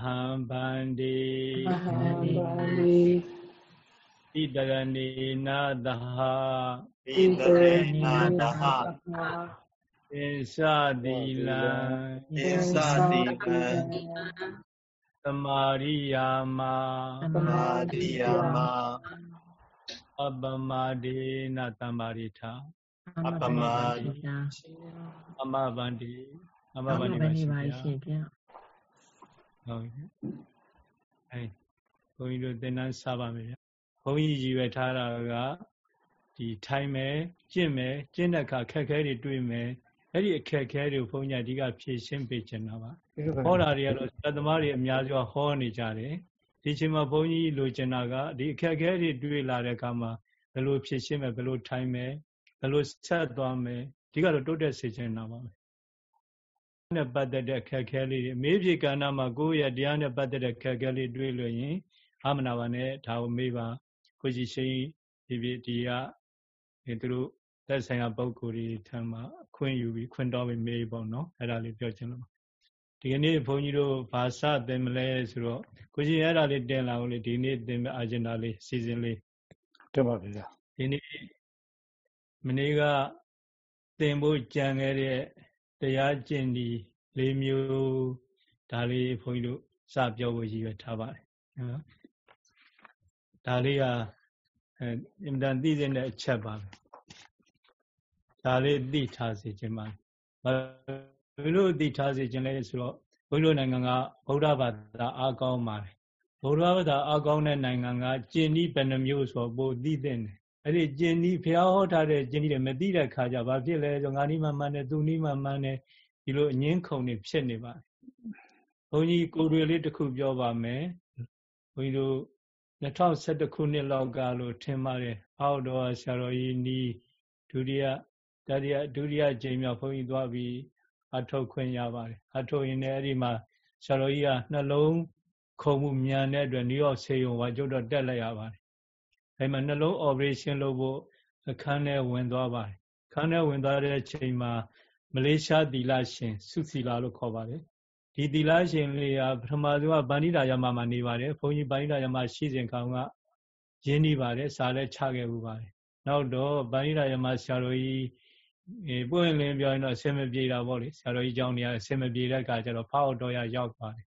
ဟံဗန္တိအဟံဗန္တိဣတရဏေနသဟဣတရေနာတဟသင်္စတိလံဣသတိကံသမာရိယာမသမာတိယာမအပမဒေနသမ္မာရိထာအပမအမဗန္တိအမဘာဗန္လို့တိပဲပါနေရှင်ပါဗျာရှင်ဗျာ ဟုတ်ပြီအဲဘုန်းကြီးတို့သင်္นานစပါမယ်ဗျာဘုန်းကြီးရည်ရွယ်ထားတာကဒီထိုင်မယ်ကျင့်မယ်ကျင့်တဲ့အခါခက်ခဲတွေတွေ့မယ်အဲ့ဒီအခက်ခဲတွေကိုဘုန်းကြီးအဓိကဖြေရှင်းပေးချင်တာပါဟောတာတွေကတော့သတ္တမတွေအများစုကဟောနေကြတယ်ဒီချိန်မှာဘုန်းကြီးလိုချင်တာကဒီအခက်ခဲတွေတွေ့လာတဲ့အခါမှာဘယ်လိုဖြေရှင်းမယ်ဘယ်လိုထိုင်မယ်ဘယ်လိုဆက်သွားမယ်ဒီကတော့တိုးတက်စေချင်တာပါပဲ နဲ့ပတ်သက်တဲ့အခက်ခဲလေးတွေအမေးဖြေကဏ္ဍမှာကိုယ့်ရဲ့တရားနဲ့ပတ်သက်တဲ့အခက်ခဲလေးတွေ့လို့ရင်အာမနာပါနဲ့ဒါကိုမေးပါကိုကြည်ရှိန်ဒီပြဒီကဒီသူတို့သက်ဆိုင်ရာပုံကိုယ်တွေထံမှာအခွင့်ယူပြီးခွင့်တော်ပြီးမေးပေါ့နော်အဲ့ဒါလေးပြောချင်လို့ပါဒီကနေ့ဘုန်းကြီးတို့ဘာစသင်မလဲဆိုတော့ကိုကြည်အဲ့ဒါလေးတင်လာအောင်လေဒီနေ့သင်မဲ့အာဂျင်ဒါလေးစီစဉ်လေးတင်ပါဗျာဒီနေ့မနေ့ကသင်ဖို့ကြံခဲ့တဲ့ တရားကျင့်ဒီ၄မျိုးဒါလေးဘုန်းကြီးတို့စပြောဖို့ရည်ရွယ်ထားပါတယ်နော်ဒါလေးကအဲအင်တန်သိတဲ့အချက်ပါပဲဒါလေးသိထားစေခြင်းပါဘာလို့သိထားစေခြင်းလဲဆိုတော့ဘုန်းကြီးတို့နိုင်ငံကဗုဒ္ဓဘာသာအားကောင်းပါတယ်ဗုဒ္ဓဘာသာအားကောင်းတဲ့နိုင်ငံကကျင့်ဤဘယ်နှမျိုးဆိုပိုသိတဲ့တယ် အဲ့ဒီကျင့်ဤဘုရားဟောထားတဲ့ကျင့်ဤတွေမသိတဲ့ခါကျဘာဖြစ်လဲဆိုငါနီးမှမှန်းတယ်သူနီးမှမှန်းတယ်ဒီလိုအငင်းခုန်နေဖြစ်နေပါတယ်ဘုန်းကြီးကိုယ်တွေလေးတစ်ခုပြောပါမယ်ဘုန်းကြီးတို့2011ခုနှစ်လောက်ကလို့ထင်ပါတယ်အောက်တော်ဆရာတော်ကြီးနီးဒုတိယတတိယဒုတိယကြိမ်မြောက်ဘုန်းကြီးသွားပြီးအထုတ်ခွင့်ရပါတယ်အထုတ်ရင်လည်းအဲ့ဒီမှာဆရာတော်ကြီးကနှလုံးခုန်မှုမြန်တဲ့အတွက်နယူးယောက်ဆေးရုံကကျုပ်တော့တက်လိုက်ရပါတယ် အဲ့မှာနှလုံး operation လုပ်ဖို့အခန်းထဲဝင်သွားပါတယ်အခန်းထဲဝင်သွားတဲ့အချိန်မှာမလေးရှားသီလရှင်စုစီလာလို့ခေါ်ပါတယ်ဒီသီလရှင်လေးကပထမဆုံးကဗန္ဓိတာယမမှာနေပါတယ်ဘုန်းကြီးဗန္ဓိတာယမရှိစဉ်ကောင်ကရင်းနှီးပါတယ်စာလည်းချခဲ့ဘူးပါတယ်နောက်တော့ဗန္ဓိတာယမဆရာတော်ကြီးအဲပွင့်လင်းပြောရင်တော့အစင်မပြေတာပေါ့လေဆရာတော်ကြီးကြောင်းနေရာအစင်မပြေတဲ့အခါကျတော့ဖောက်တော်ရရောက်ပါတယ်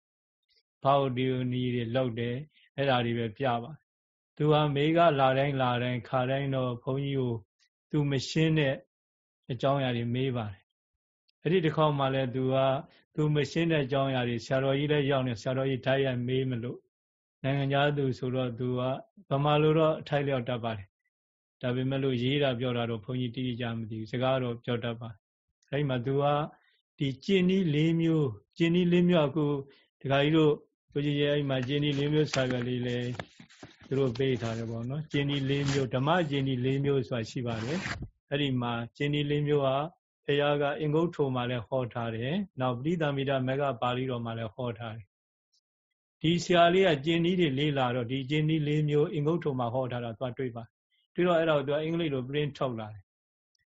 ဖောက်ဒီနီတွေလောက်တယ်အဲ့ဒါတွေပဲပြပါ သူဟာမေကလာတိုင်းလာတိုင်းခါတိုင်းတော့ဘုန်းကြီးကိုသူမရှင်းတဲ့အကြောင်းအရာတွေမေးပါတယ်အဲ့ဒီတစ်ခေါက်မှလည်းသူကသူမရှင်းတဲ့အကြောင်းအရာတွေဆရာတော်ကြီးလည်းရောက်နေဆရာတော်ကြီးဓာတ်ရိုက်မေးမလို့နိုင်ငံသားသူဆိုတော့သူကဗမာလိုတော့အထိုက်လျောက်တတ်ပါတယ်ဒါပေမဲ့လို့ရေးတာပြောတာတော့ဘုန်းကြီးတိတိကျမသိဘူးစကားတော့ပြောတတ်ပါအဲ့ဒီမှာသူကဒီကျင်းဤ၄မျိုးကျင်းဤ၄မျိုးအခုဒကာကြီးတို့ကိုကြီးရဲ့အဲ့မှာကျင်းဤ၄မျိုးစာရွက်လေးလေ သူတို့ပေးထားတယ်ပေါ့နော်ကျင်းဤ၄မျိုးဓမ္မကျင်းဤ၄မျိုးဆိုတာရှိပါတယ်အဲ့ဒီမှာကျင်းဤ၄မျိုးဟာဘုရားကအင်္ဂုတ္ထုမှာလည်းဟောထားတယ်နောက်ပရိသမီတာမေဃပါဠိတော်မှာလည်းဟောထားတယ်ဒီဆရာလေးကကျင်းဤတွေလေးလာတော့ဒီကျင်းဤ၄မျိုးအင်္ဂုတ္ထုမှာဟောထားတာသွားတွေ့ပါတွေ့တော့အဲ့ဒါကိုသူကအင်္ဂလိပ်လို print ထုတ်လာတယ်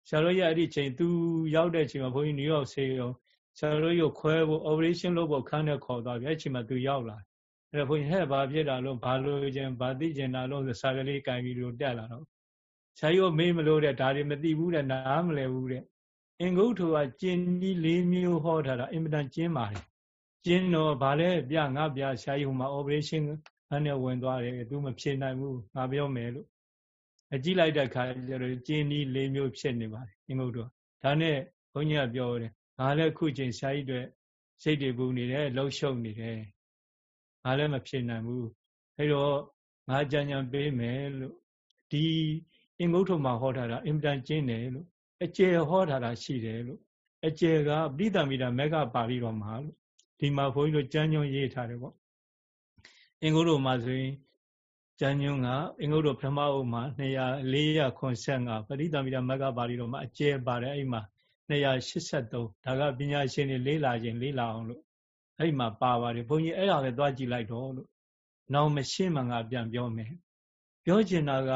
ဆရာတော်ကြီးအဲ့ဒီချိန်သူရောက်တဲ့ချိန်မှာဘုန်းကြီးနယူးယောက်ဆေးရုံဆရာတော်ကြီးကိုခွဲဖို့ operation လုပ်ဖို့ခန်းထဲခေါ်သွားပြီအဲ့ချိန်မှာသူရောက်လာ အဲ့တော့ဘုန်းကြီးဟဲ့ဘာဖြစ်တာလို့ဘာလို့ခြင်းဘာသိကျင်တာလို့ဆိုစာကလေးကင်ပြီးလို့တက်လာတော့ဆရာကြီးကမေးမလို့တဲ့ဒါတွေမသိဘူးတဲ့နားမလဲဘူးတဲ့အင်္ဂုတ္ထုကကျင်းကြီး၄မျိုးဟောထားတာအင်မတန်ကျင်းပါတယ်ကျင်းတော့ဗာလဲပြငါပြဆရာကြီးဟိုမှာ operation ခန်းထဲဝင်သွားတယ်သူမဖြေနိုင်ဘူးငါပြောမယ်လို့အကြည့်လိုက်တဲ့အခါကျတော့ကျင်းကြီး၄မျိုးဖြစ်နေပါတယ်အင်္ဂုတ္ထုဒါနဲ့ဘုန်းကြီးကပြောတယ်ငါလည်းခုချိန်ဆရာကြီးတွေစိတ်တွေပူနေတယ်လှုပ်ရှုပ်နေတယ် ငါလည်းမဖြစ်နိုင်ဘူးအဲတော့ငါကြံကြံပေးမယ်လို့ဒီအင်္ဂုတ္ထုမှာဟောထားတာအင်မတန်ကျင်းတယ်လို့အကျယ်ဟောထားတာရှိတယ်လို့အကျယ်ကပိဋကမိတာမေဃပါဠိတော်မှာလို့ဒီမှာဘုန်းကြီးတို့ကျမ်းညွှန်ရေးထားတယ်ပေါ့အင်္ဂုတ္ထုမှာဆိုရင်ကျမ်းညွှန်ကအင်္ဂုတ္ထုပထမအုပ်မှာ200 485ပရိသမီတာမေဃပါဠိတော်မှာအကျယ်ပါတယ်အဲ့မှာ283ဒါကပညာရှင်တွေလေးလာခြင်းလေးလာအောင်လို့ အဲ့မှာပါပါတယ်ဘုန်းကြီးအဲ့ဒါပဲသွားကြည့်လိုက်တော့လို့နောက်မရှင်းမှငါပြန်ပြောမယ်ပြောချင်တာက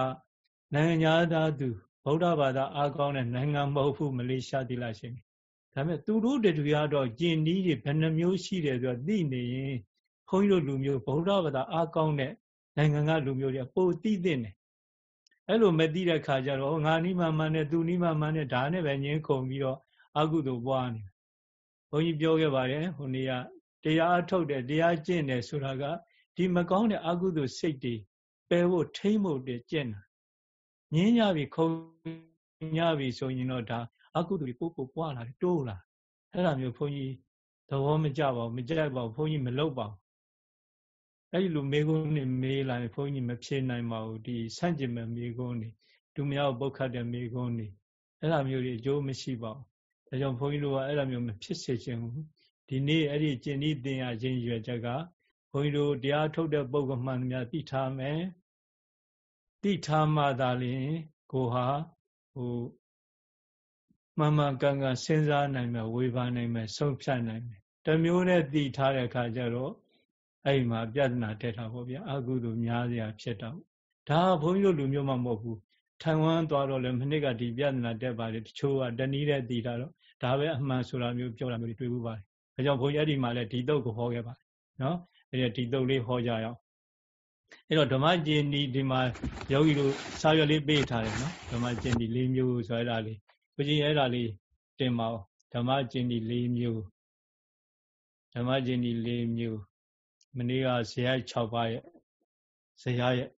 နိုင်ငံသားသူဗုဒ္ဓဘာသာအားကောင်းတဲ့နိုင်ငံမဟုတ်ဘူးမလေးရှားသီလရှင်ဒါပေမဲ့သူတို့တူကတော့ကျင်နီးတွေဘယ်နှမျိုးရှိတယ်ဆိုတော့သိနေရင်ဘုန်းကြီးတို့လူမျိုးဗုဒ္ဓဘာသာအားကောင်းတဲ့နိုင်ငံကလူမျိုးတွေပိုသိသိနေအဲ့လိုမသိတဲ့ခါကျတော့ငါနိမမှန်နဲ့သူနိမမှန်နဲ့ဒါနဲ့ပဲငင်းခုန်ပြီးတော့အကုသိုလ်ပွားနေဘုန်းကြီးပြောခဲ့ပါတယ်ဟိုနေ့က တရားအထုတ်တယ်တရားကျင့်တယ်ဆိုတာကဒီမကောင်းတဲ့အကုသိုလ်စိတ်တွေပယ်ဖို့ထိမ့်ဖို့တည်းကျင့်တာငင်းညပြီခုံညပြီဆိုရင်တော့ဒါအကုသိုလ်တွေပို့ပို့ပွားလာတယ်တိုးလာအဲ့လိုမျိုးဘုန်းကြီးသဘောမကျပါဘူးမကြိုက်ပါဘူးဘုန်းကြီးမလုပ်ပါဘူးအဲ့ဒီလိုမေကုန်းနေမေးလာရင်ဘုန်းကြီးမဖြေနိုင်ပါဘူးဒီဆန့်ကျင်မဲ့မေကုန်းနေဒုမြောက်ပုတ်ခတ်တဲ့မေကုန်းနေအဲ့လိုမျိုးတွေအကျိုးမရှိပါဘူးဒါကြောင့်ဘုန်းကြီးတို့ကအဲ့လိုမျိုးမဖြစ်စေချင်ဘူး ဒီနေ့အဲ့ဒီကျင့်ဤသင်ရခြင်းရွယ်ချက်ကဘုန်းကြီးတို့တရားထုတ်တဲ့ပုဂ္ဂိုလ်မှန်များသိထားမယ်သိထားမှသာလျှင်ကိုဟာဟိုမှန်မှန်ကန်ကန်စဉ်းစားနိုင်မယ်ဝေဖန်နိုင်မယ်ဆုံးဖြတ်နိုင်မယ်တမျိုးနဲ့သိထားတဲ့အခါကျတော့အဲ့ဒီမှာပြဿနာတက်တာပေါ့ဗျာအကုသို့များစရာဖြစ်တော့ဒါဘုန်းကြီးတို့လူမျိုးမှမဟုတ်ဘူးထိုင်ဝမ်သွားတော့လည်းမနှစ်ကဒီပြဿနာတက်ပါတယ်တချို့ကတနည်းတဲ့သိတာတော့ဒါပဲအမှန်ဆိုတာမျိုးပြောတာမျိုးတွေတွေ့ဘူးပါတယ် ဒါကြောင့်ဘုန်းကြီးအဲ့ဒီမှာလည်းဒီတုတ်ကိုဟောခဲ့ပါတယ်နော်အဲ့ဒီဒီတုတ်လေးဟောကြရအောင်အဲ့တော့ဓမ္မကျင်ဒီဒီမှာယောဂီတို့စာရွက်လေးပေးထားတယ်နော်ဓမ္မကျင်ဒီ၄မျိုးဆိုအဲ့ဒါလေးဘုရားအဲ့ဒါလေးတင်ပါဦးဓမ္မကျင်ဒီ၄မျိုးဓမ္မကျင်ဒီ၄မျိုးမနေ့ကဇေယျ6ပါးရဲ့ဇေယျရဲ့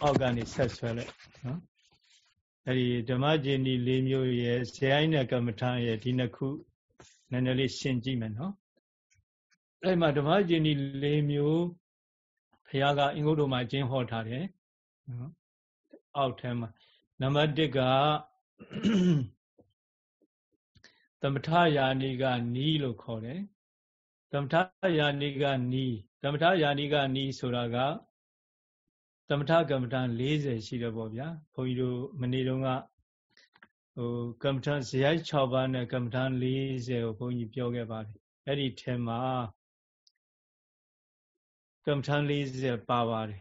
အောက်ကနေဆက်ဆွဲလိုက်နော်အဲ့ဒီဓမ္မကျင်ဒီ၄မျိုးရဲ့ဇေယျနဲ့ကမ္မထာရဲ့ဒီနှစ်ခု နည်းနည်းလေးရှင်းကြည့်မယ်နော်အဲ့မှာဓမ္မကျင်ဒီ၄မျိုးဘုရားကအင်္ဂုတ္တမှာကျင်းဟောထားတယ်နော်အောက်ထဲမှာနံပါတ်1ကသမထယာနိကနီးလို့ခေါ်တယ်သမထယာနိကနီးသမထယာနိကနီးဆိုတာကသမထကမ္မဋ္ဌာန်း40ရှိတယ်ပေါ့ဗျာဘုန်းကြီးတို့မနေ့တုန်းက ဟိုကမ္မဋ္ဌာန်းဇယိုက်6ပါးနဲ့ကမ္မဋ္ဌာန်း40ကိုဘုန်းကြီးပြောခဲ့ပါတယ်အဲ့ဒီထဲမှာကမ္မဋ္ဌာန်း40ပါပါတယ်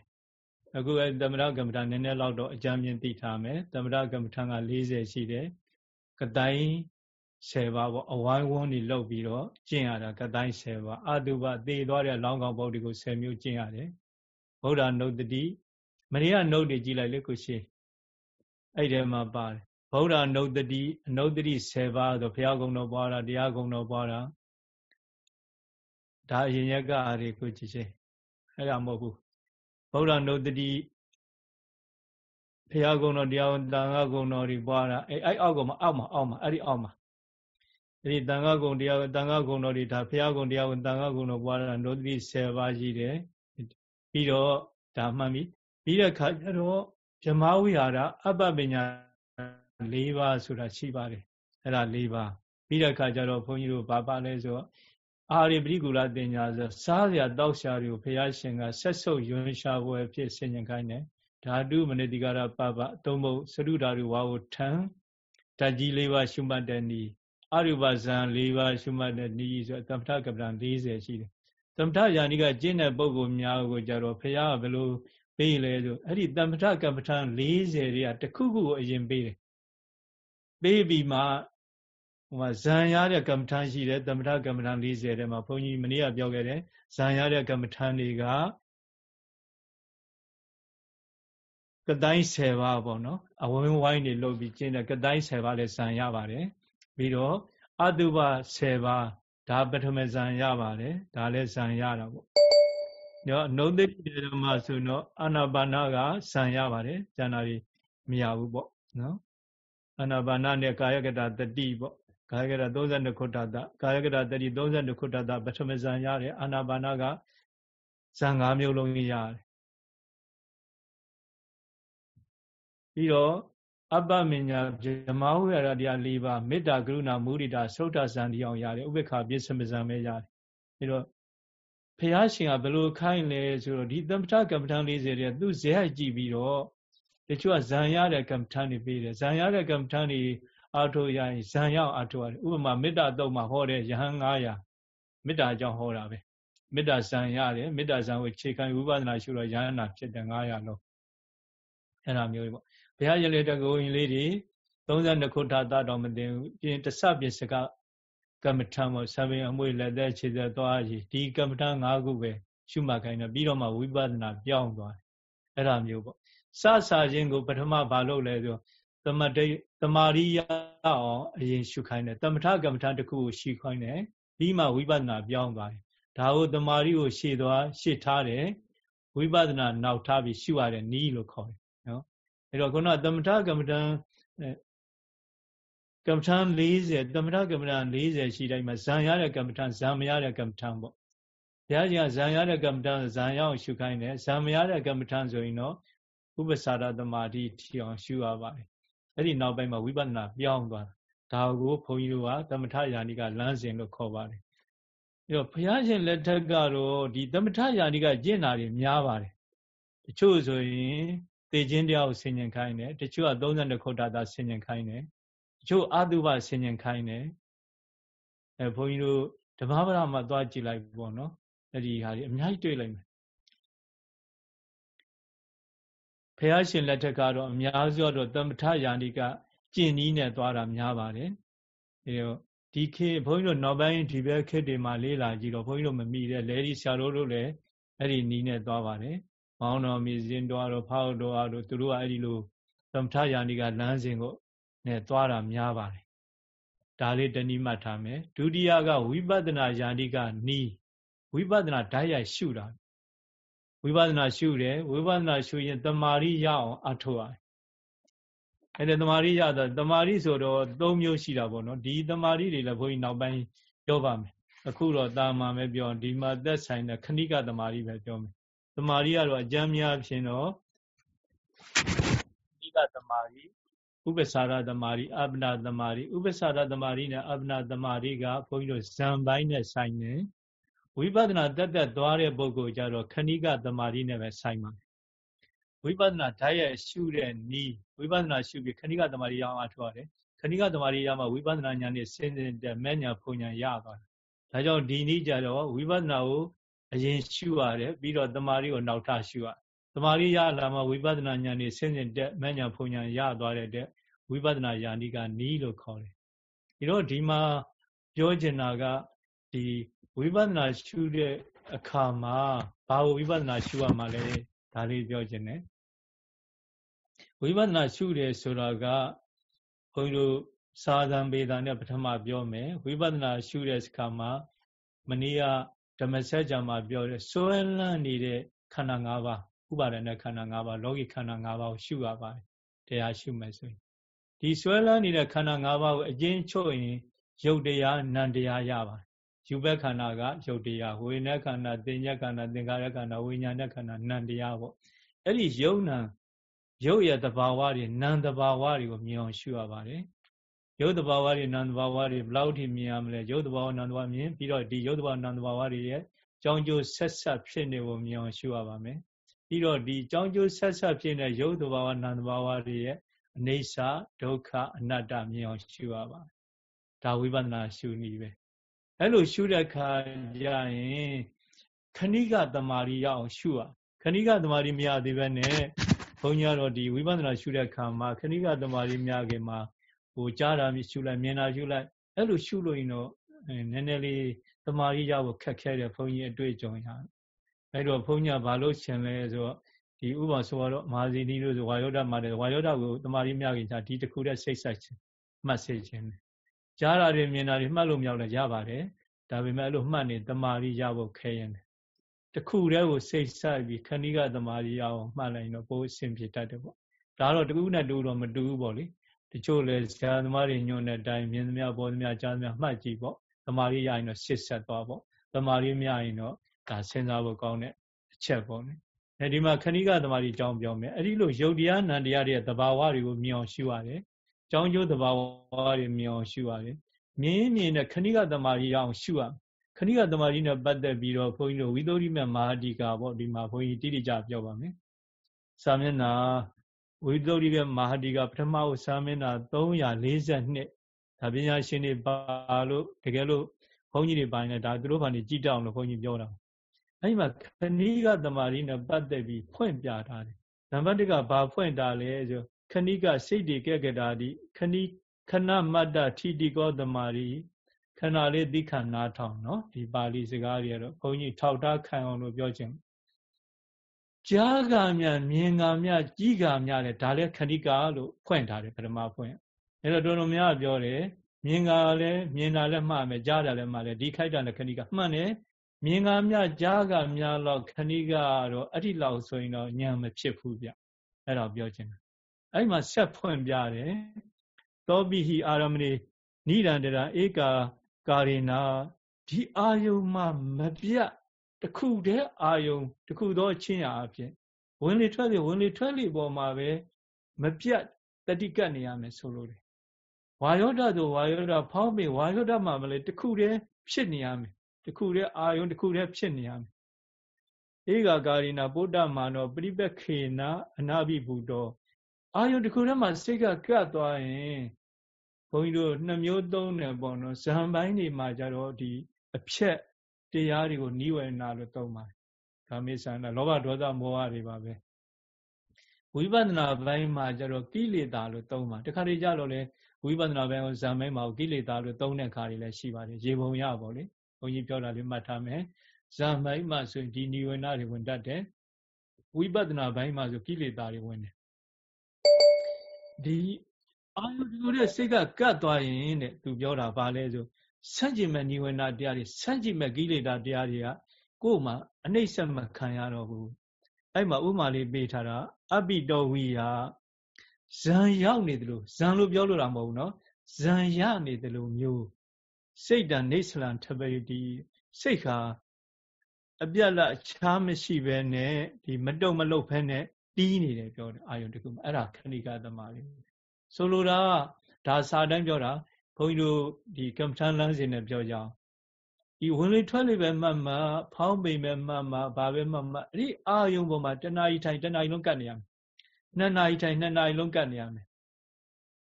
အခုအဲသမထကမ္မဋ္ဌာန်းနည်းနည်းလောက်တော့အကြမ်းမြင်သိထားမယ်သမထကမ္မဋ္ဌာန်းက40ရှိတယ်ကတိုင်း10ပါပေါ့အဝိုင်းဝန်းနေလောက်ပြီးတော့ကျင့်ရတာကတိုင်း10ပါအတုပသေသွားတဲ့လောင်းကောင်ပုတ်တွေကို10မျိုးကျင့်ရတယ်ဗုဒ္ဓနုတ္တိမရိယနုတ်တွေကြည်လိုက်လေကိုရှင်အဲ့ထဲမှာပါတယ် ဗုဒ္ဓနုတ္တိအနုတ္တိ10ပါးဆိုဘုရားကုံတော်ပွားတာတရားကုံတော်ပွားတာဒါအရင်ရက်ကအားတွေကိုကြည်ရှင်အဲ့ဒါမဟုတ်ဘူးဗုဒ္ဓနုတ္တိဘုရားကုံတော်တရားတန်ခါကုံတော်တွေပွားတာအဲ့အဲ့အောက်ကမှာအောက်မှာအောက်မှာအဲ့ဒီအောက်မှာအဲ့ဒီတန်ခါကုံတရားတန်ခါကုံတော်တွေဒါဘုရားကုံတရားတန်ခါကုံတော်ပွားတာနုတ္တိ10ပါးရှိတယ်ပြီးတော့ဒါမှန်ပြီပြီးတဲ့ခါကျတော့ဗြဟ္မဝိဟာရအပ္ပပညာ ၄ပါးဆိုတာရှိပါတယ်အဲ့ဒါ၄ပါးပြီးတဲ့ခါကျတော့ဘုန်းကြီးတို့ဘာပါလဲဆိုတော့အာရိပရိကူလတင်ညာဆိုစားစရာတောက်စရာတွေကိုဘုရားရှင်ကဆက်ဆုပ်ယွန်းရှာပွဲဖြစ်ဆင်ញင်ခိုင်းတယ်ဓာတုမနတိကာရပပသုံးဖို့သရုဓာတုဝါကိုထံဓာကြီး၄ပါးရှုမှတ်တဲ့ဤအရူပဇံ၄ပါးရှုမှတ်တဲ့ဤဆိုသမထကပ္ပံ40ရှိတယ်သမထယာနိကကျင့်တဲ့ပုဂ္ဂိုလ်များကိုကြတော့ဘုရားကဘယ်လိုပေးလဲဆိုအဲ့ဒီသမထကမ္မထ40တွေကတခုခုကိုအရင်ပေးတယ် ပေးပြီးမှဟိုမှာဇံရတဲ့ကမ္မထရှိတယ်သမထကမ္မထ40ထဲမှာဘုန်းကြီးမနေ့ကပြောခဲ့တယ်ဇံရတဲ့ကမ္မထတွေကကတိုင်း10ပါးပေါ့နော်အဝင်းဝိုင်းနေလုပ်ပြီးကျင်းတဲ့ကတိုင်း10ပါးလည်းဇံရပါတယ်ပြီးတော့အတုပ10ပါးဒါပထမဇံရပါတယ်ဒါလည်းဇံရတာပေါ့နော်နှုတ်သိတေဓမ္မဆိုတော့အာနာပါနကဇံရပါတယ်ဇာနာတွေမရဘူးပေါ့နော် အာနာပါနနဲ့ကာယကတာတတိပေါ့ကာယကတာ32ခုဋ္ဌတကာယကတာတတိ32ခုဋ္ဌတပထမဇံရတယ်အာနာပါနကဇံ၅မျိုးလုံးရတယ်ပြီးတော့အပ္ပမညာဗြဟ္မာဝိရတရား၄ပါးမေတ္တာကရုဏာမုဒိတာသုဒ္ဓဇံတိအောင်ရတယ်ဥပေက္ခပြစ္ဆမဇံပဲရတယ်ပြီးတော့ဖះရှင်ကဘယ်လိုခိုင်းလဲဆိုတော့ဒီသမ္ပထကမ္မထံ40တဲ့သူဇေဟကြည့်ပြီးတော့ တချို့ကဇံရတဲ့ကမ္မထံတွေပေးတယ်ဇံရတဲ့ကမ္မထံတွေအာထုရရင်ဇံရောက်အာထုရတယ်ဥပမာမေတ္တာတုံးမှာဟောတဲ့ယဟန်900မေတ္တာအကြောင်းဟောတာပဲမေတ္တာဇံရတယ်မေတ္တာဇံကိုခြေခံဝိပဿနာရှုတော့ယဟန်နာဖြစ်တယ်900လုံးအဲ့ဒါမျိုးပေါ့ဘုရားရလေတကုံလေးတွေ32ခုထာတာတော်မသိဘူးပြင်တဆပစ္စကကမ္မထံပေါ့ဆံပင်အမွေလက်သက်ခြေသက်သွားရည်ဒီကမ္မထံ၅ခုပဲရှုမှတ်ခိုင်းတယ်ပြီးတော့မှဝိပဿနာပြောင်းသွားတယ်အဲ့ဒါမျိုးပေါ့ စစခြင်းကိုပထမဘာလုပ်လဲဆိုသမတေတမာရိယအောင်အရင်ရှုခိုင်းတယ်တမထကမ္မထတစ်ခုကိုရှုခိုင်းတယ်ပြီးမှဝိပဿနာပြောင်းသွားတယ်ဒါကိုတမာရိကိုရှေ့သွားရှေ့ထားတယ်ဝိပဿနာနောက်ထားပြီးရှုရတဲ့နီးလို့ခေါ်တယ်နော်အဲ့တော့ခုနတမထကမ္မထကမ္မထ40တမထကမ္မထ40ရှိတိုင်းမှာဇံရတဲ့ကမ္မထဇံမရတဲ့ကမ္မထပေါ့ဘုရားကြီးကဇံရတဲ့ကမ္မထဇံရအောင်ရှုခိုင်းတယ်ဇံမရတဲ့ကမ္မထဆိုရင်တော့ ဥပ္ပစာရသမာဓိထီအောင်ရှုရပါတယ်အဲ့ဒီနောက်ပိုင်းမှာဝိပဿနာပြောင်းသွားတာဒါကိုဘုန်းကြီးတို့ကသမထယာနိကလမ်းစဉ်လို့ခေါ်ပါတယ်အဲ့တော့ဘုရားရှင်လက်ထက်ကတော့ဒီသမထယာနိကကျင့်တာတွေများပါတယ်တချို့ဆိုရင်သေခြင်းတရားကိုဆင်ញင်ခိုင်းတယ်တချို့က32ခုတာသာဆင်ញင်ခိုင်းတယ်တချို့အတုပဆင်ញင်ခိုင်းတယ်အဲဘုန်းကြီးတို့ဓမ္မပဒမှာသွားကြည့်လိုက်ပေါ့နော်အဲ့ဒီဟာတွေအများကြီးတွေ့လိုက်မယ် ဘုရားရှင်လက်ထက်ကတော့အများစုတော့သမထယာနိကကျင့်နီးနဲ့သွားတာများပါတယ်အဲတော့ဒီခေဘုန်းကြီးတို့နောက်ပိုင်းဒီဘက်ခေတ်တွေမှာလေးလာကြည့်တော့ဘုန်းကြီးတို့မမိတဲ့လဲဒီဆရာတို့တို့လည်းအဲ့ဒီနီးနဲ့သွားပါတယ်မောင်းတော်မီစင်တော်တို့ဖောက်တော်အားတို့သူတို့ကအဲ့ဒီလိုသမထယာနိကလမ်းစဉ်ကိုနဲ့သွားတာများပါတယ်ဒါလေးတနည်းမှတ်ထားမယ်ဒုတိယကဝိပဿနာယာနိကနီးဝိပဿနာဓာတ်ရိုက်ရှုတာ ဝိပဿနာရှုတယ်ဝိပဿနာရှုရင်တမာရိရအောင်အထောက်ရတယ်အဲ့ဒါတမာရိရတော့တမာရိဆိုတော့၃မျိုးရှိတာပေါ့နော်ဒီတမာရိတွေလည်းဘုန်းကြီးနောက်ပိုင်းပြောပါမယ်အခုတော့တာမာပဲပြောဒီမှာသက်ဆိုင်တဲ့ခဏိကတမာရိပဲပြောမယ်တမာရိကတော့အကျမ်းများဖြင့်တော့ခဏိကတမာရိဥပ္ပစာရတမာရိအပ္ပနာတမာရိဥပ္ပစာရတမာရိနဲ့အပ္ပနာတမာရိကဘုန်းကြီးတို့ဇံပိုင်းနဲ့ဆိုင်နေ ဝိပဿနာတက်တက်သွားတဲ့ပုဂ္ဂိုလ်ကြတော့ခဏိကတမာရီနဲ့ပဲဆိုင်ပါတယ်ဝိပဿနာဓာတ်ရဲ့ရှုတဲ့နီးဝိပဿနာရှုပြီးခဏိကတမာရီရအောင်အထောက်ရတယ်ခဏိကတမာရီရမှဝိပဿနာဉာဏ်နဲ့စဉ်းစဉ်တဲ့မဲ့ညာဖုန်ညာရသွားတယ်ဒါကြောင့်ဒီနည်းကြတော့ဝိပဿနာကိုအရင်ရှုရတယ်ပြီးတော့တမာရီကိုနောက်ထရှုရတမာရီရလာမှဝိပဿနာဉာဏ်နဲ့စဉ်းစဉ်တဲ့မဲ့ညာဖုန်ညာရသွားတဲ့တဲ့ဝိပဿနာယာနိကနီးလို့ခေါ်တယ်ဒီတော့ဒီမှာပြောချင်တာကဒီ ဝိပဿနာရှုတဲ့အခါမှာဘာကိုဝိပဿနာရှုရမှာလဲဒါလေးပြောခြင်း ਨੇ ဝိပဿနာရှုတယ်ဆိုတာကဘုန်းကြီးတို့စာသံပေတာနဲ့ပထမပြောမယ်ဝိပဿနာရှုတဲ့အခါမှာမနေ့ကဓမ္မစကြာမှာပြောတယ်စွဲလန်းနေတဲ့ခန္ဓာ၅ပါးဥပါဒณะခန္ဓာ၅ပါးလောကီခန္ဓာ၅ပါးကိုရှုရပါတယ်တရားရှုမယ်ဆိုရင်ဒီစွဲလန်းနေတဲ့ခန္ဓာ၅ပါးကိုအကျဉ်းချုပ်ရင်ရုပ်တရားနံတရားရပါတယ် ယူဘက်ခန္ဓာကရုပ်တရားဝေနခန္ဓာသင်ညက်ခန္ဓာသင်္ခါရခန္ဓာဝိညာဏခန္ဓာနံတရားပေါ့အဲ့ဒီယုံနံရုပ်ရဲ့တဘာဝတွေနံတဘာဝတွေကိုမြင်အောင်ရှုရပါတယ်ရုပ်တဘာဝတွေနံတဘာဝတွေဘယ်လောက်ထိမြင်ရမလဲရုပ်တဘာဝနံတဘာဝမြင်ပြီးတော့ဒီရုပ်တဘာဝနံတဘာဝတွေရဲ့ကြောင်းကျိုးဆက်ဆက်ဖြစ်နေဖို့မြင်အောင်ရှုရပါမယ်ပြီးတော့ဒီကြောင်းကျိုးဆက်ဆက်ဖြစ်တဲ့ရုပ်တဘာဝနံတဘာဝတွေရဲ့အနေစာဒုက္ခအနတ္တမြင်အောင်ရှုရပါတယ်ဒါဝိပဿနာရှုနည်းပဲ အဲ့လိုရှုတဲ့ခါကျရင်ခဏိကတမာရီရအောင်ရှုရခဏိကတမာရီမရသေးပဲနဲ့ဘုန်းကြီးကတော့ဒီဝိပဿနာရှုတဲ့ခါမှာခဏိကတမာရီမရခင်မှာဟိုကြားတာရှုလိုက်မြင်တာရှုလိုက်အဲ့လိုရှုလို့ရင်တော့နည်းနည်းလေးတမာရီရဖို့ခက်ခဲတယ်ဘုန်းကြီးအတွေ့အကြုံရအဲ့တော့ဘုန်းကြီးကဘာလို့ရှင်လဲဆိုတော့ဒီဥပမာဆိုတော့မဟာဇီနီလို့ဆိုဝါယောဒမှာတယ်ဝါယောဒကိုတမာရီမြခင်ချာဒီတစ်ခုတည်းစိတ်ဆက်ခြင်းမှတ်စေခြင်း ကြားတာတွေမြင်တာတွေမှတ်လို့မရလဲရပါတယ်ဒါပေမဲ့အဲ့လိုမှတ်နေတမာရီရဖို့ခဲရင်တယ်တခုတည်းကိုစိတ်ဆက်ပြီးခဏိကတမာရီရအောင်မှတ်လိုက်တော့ပိုးအဆင်ပြေတတ်တယ်ပေါ့ဒါတော့တကူနဲ့တူတော့မတူဘူးပေါ့လေတချို့လဲဆရာသမားတွေညွှန်တဲ့အတိုင်းမြင်သမျှပေါ်သမျှကြားသမျှမှတ်ကြည့်ပေါ့တမာရီရရင်တော့ရှစ်ဆက်သွားပေါ့တမာရီမရရင်တော့ဒါစဉ်းစားဖို့ကောင်းတဲ့အချက်ပေါ့နော်အဲဒီမှာခဏိကတမာရီအကြောင်းပြောမယ်အဲ့ဒီလိုယုတ်တရားနံတရားတွေရဲ့သဘာဝတွေကိုမြင်အောင်ရှုရတယ် ကြောင်းကျိုးသဘာဝတွေမြင်အောင်ရှုရတယ်မြင်းမြင်တဲ့ခဏိကတမာရီရအောင်ရှုရခဏိကတမာရီနဲ့ပတ်သက်ပြီးတော့ဘုန်းကြီးတို့ဝိသုရိမမဟာဒီကာပေါ့ဒီမှာဘုန်းကြီးတိတိကျပြောပါမယ်စာမျက်နှာဝိသုရိမမဟာဒီကာပထမဦးစာမျက်နှာ342ဒါပညာရှင်တွေပါလို့တကယ်လို့ဘုန်းကြီးတွေပိုင်းလဲဒါသူတို့ဘာနေကြည်တောင်းလို့ဘုန်းကြီးပြောတာအဲဒီမှာခဏိကတမာရီနဲ့ပတ်သက်ပြီးဖွင့်ပြထားတယ်နံပါတ်1ကဘာဖွင့်တာလဲဆို ခဏိကစိတ်တွေကဲ့ကတာဒီခဏိခဏမတ္တထိတိကောတမာရီခခဏလေးသိခံနားထောင်နော်ဒီပါဠိစကားတွေကတော့ဘုန်းကြီးထောက်ထားခံအောင်လို့ပြောခြင်းကြားကမြမြင်ကမြကြီးကမြတဲ့ဒါလည်းခဏိကာလို့ဖွင့်ထားတယ်ပထမဖွင့်အဲ့တော့တော်တော်များပြောတယ်မြင်ကလည်းမြင်တာလည်းမှားမယ်ကြားတာလည်းမှားတယ်ဒီခိုက်တာလည်းခဏိကမှန်တယ်မြင်ကမြကြားကမြလောက်ခဏိကတော့အဲ့ဒီလောက်ဆိုရင်တော့ညံမဖြစ်ဘူးဗျအဲ့တော့ပြောခြင်း အဲ့မှာဆက်ဖွင့်ပြတယ်သောပိဟိအာရမဏိနိဒန္တရာဧကာကာရိနာဒီအာယုံမှာမပြတ်တခုတည်းအာယုံတခုသောချင်းရာအဖြစ်ဝင်လေထွက်လေဝင်လေထွက်လေပေါ်မှာပဲမပြတ်တတိကတ်နေရမယ်ဆိုလို့တယ်ဝါယောဒဆိုဝါယောဒဖောင်းပေဝါယောဒမှာမလဲတခုတည်းဖြစ်နေရမယ်တခုတည်းအာယုံတခုတည်းဖြစ်နေရမယ်ဧကကာရိနာဗုဒ္ဓမာနောပရိပခေနာအနာဘိဘူတော အာယုံတခုတည်းမှာစိတ်ကကတ်သွားရင်ဘုန်းကြီးတို့နှစ်မျိုးသုံးတယ်ပေါ့နော်ဇံပိုင်းတွေမှာကြတော့ဒီအဖြက်တရားတွေကိုနိဝေနာလို့သုံးပါတယ်ကာမိသန္တာလောဘဒေါသမောဟတွေပါပဲဝိပဿနာပိုင်းမှာကြတော့ကိလေသာလို့သုံးပါတခါတည်းကြတော့လေဝိပဿနာပိုင်းကိုဇံပိုင်းမှာကိလေသာလို့သုံးတဲ့ခါတွေလည်းရှိပါတယ်ရေပုံရပေါ့လေဘုန်းကြီးပြောတာလေးမှတ်ထားမယ်ဇံပိုင်းမှာဆိုရင်ဒီနိဝေနာတွေဝင်တတ်တယ်ဝိပဿနာပိုင်းမှာဆိုကိလေသာတွေဝင်တယ် ဒီအာယုဒီလိုတဲ့စိတ်ကကတ်သွားရင်တဲ့သူပြောတာဘာလဲဆိုဆန့်ကျင်မဲ့နိဝေနတရားတွေဆန့်ကျင်မဲ့ကိလေသာတရားတွေကကိုယ်မှာအနှိမ့်ဆက်မခံရတော့ဘူးအဲ့မှာဥမာလေးပေးထားတာအပိတောဝိယဇံရောက်နေတယ်လို့ဇံလို့ပြောလို့တာမဟုတ်ဘူးနော်ဇံရနေတယ်လို့မျိုးစိတ်တန်နေဆလံထပယတိစိတ်ခါအပြက်လက်ချားမရှိဘဲနဲ့ဒီမတုံမလုတ်ဖဲနဲ့ တီးနေတယ်ပြောတယ်အာယုန်တခုအဲ့ဒါခဏိကသမารီဆိုလိုတာဒါစာတိုင်းပြောတာဘုန်းကြီးတို့ဒီကမ္ဘာလမ်းစဉ်နဲ့ပြောကြအောင်ဒီဝင်လေထွက်လေပဲမှတ်မှဖောင်းပိန်ပဲမှတ်မှဘာပဲမှတ်မှအဲ့ဒီအာယုံပေါ်မှာတဏှာကြီးထိုင်တဏှာကြီးလုံးကတ်နေရမယ်နှစ်နာရီထိုင်နှစ်နာရီလုံးကတ်နေရမယ်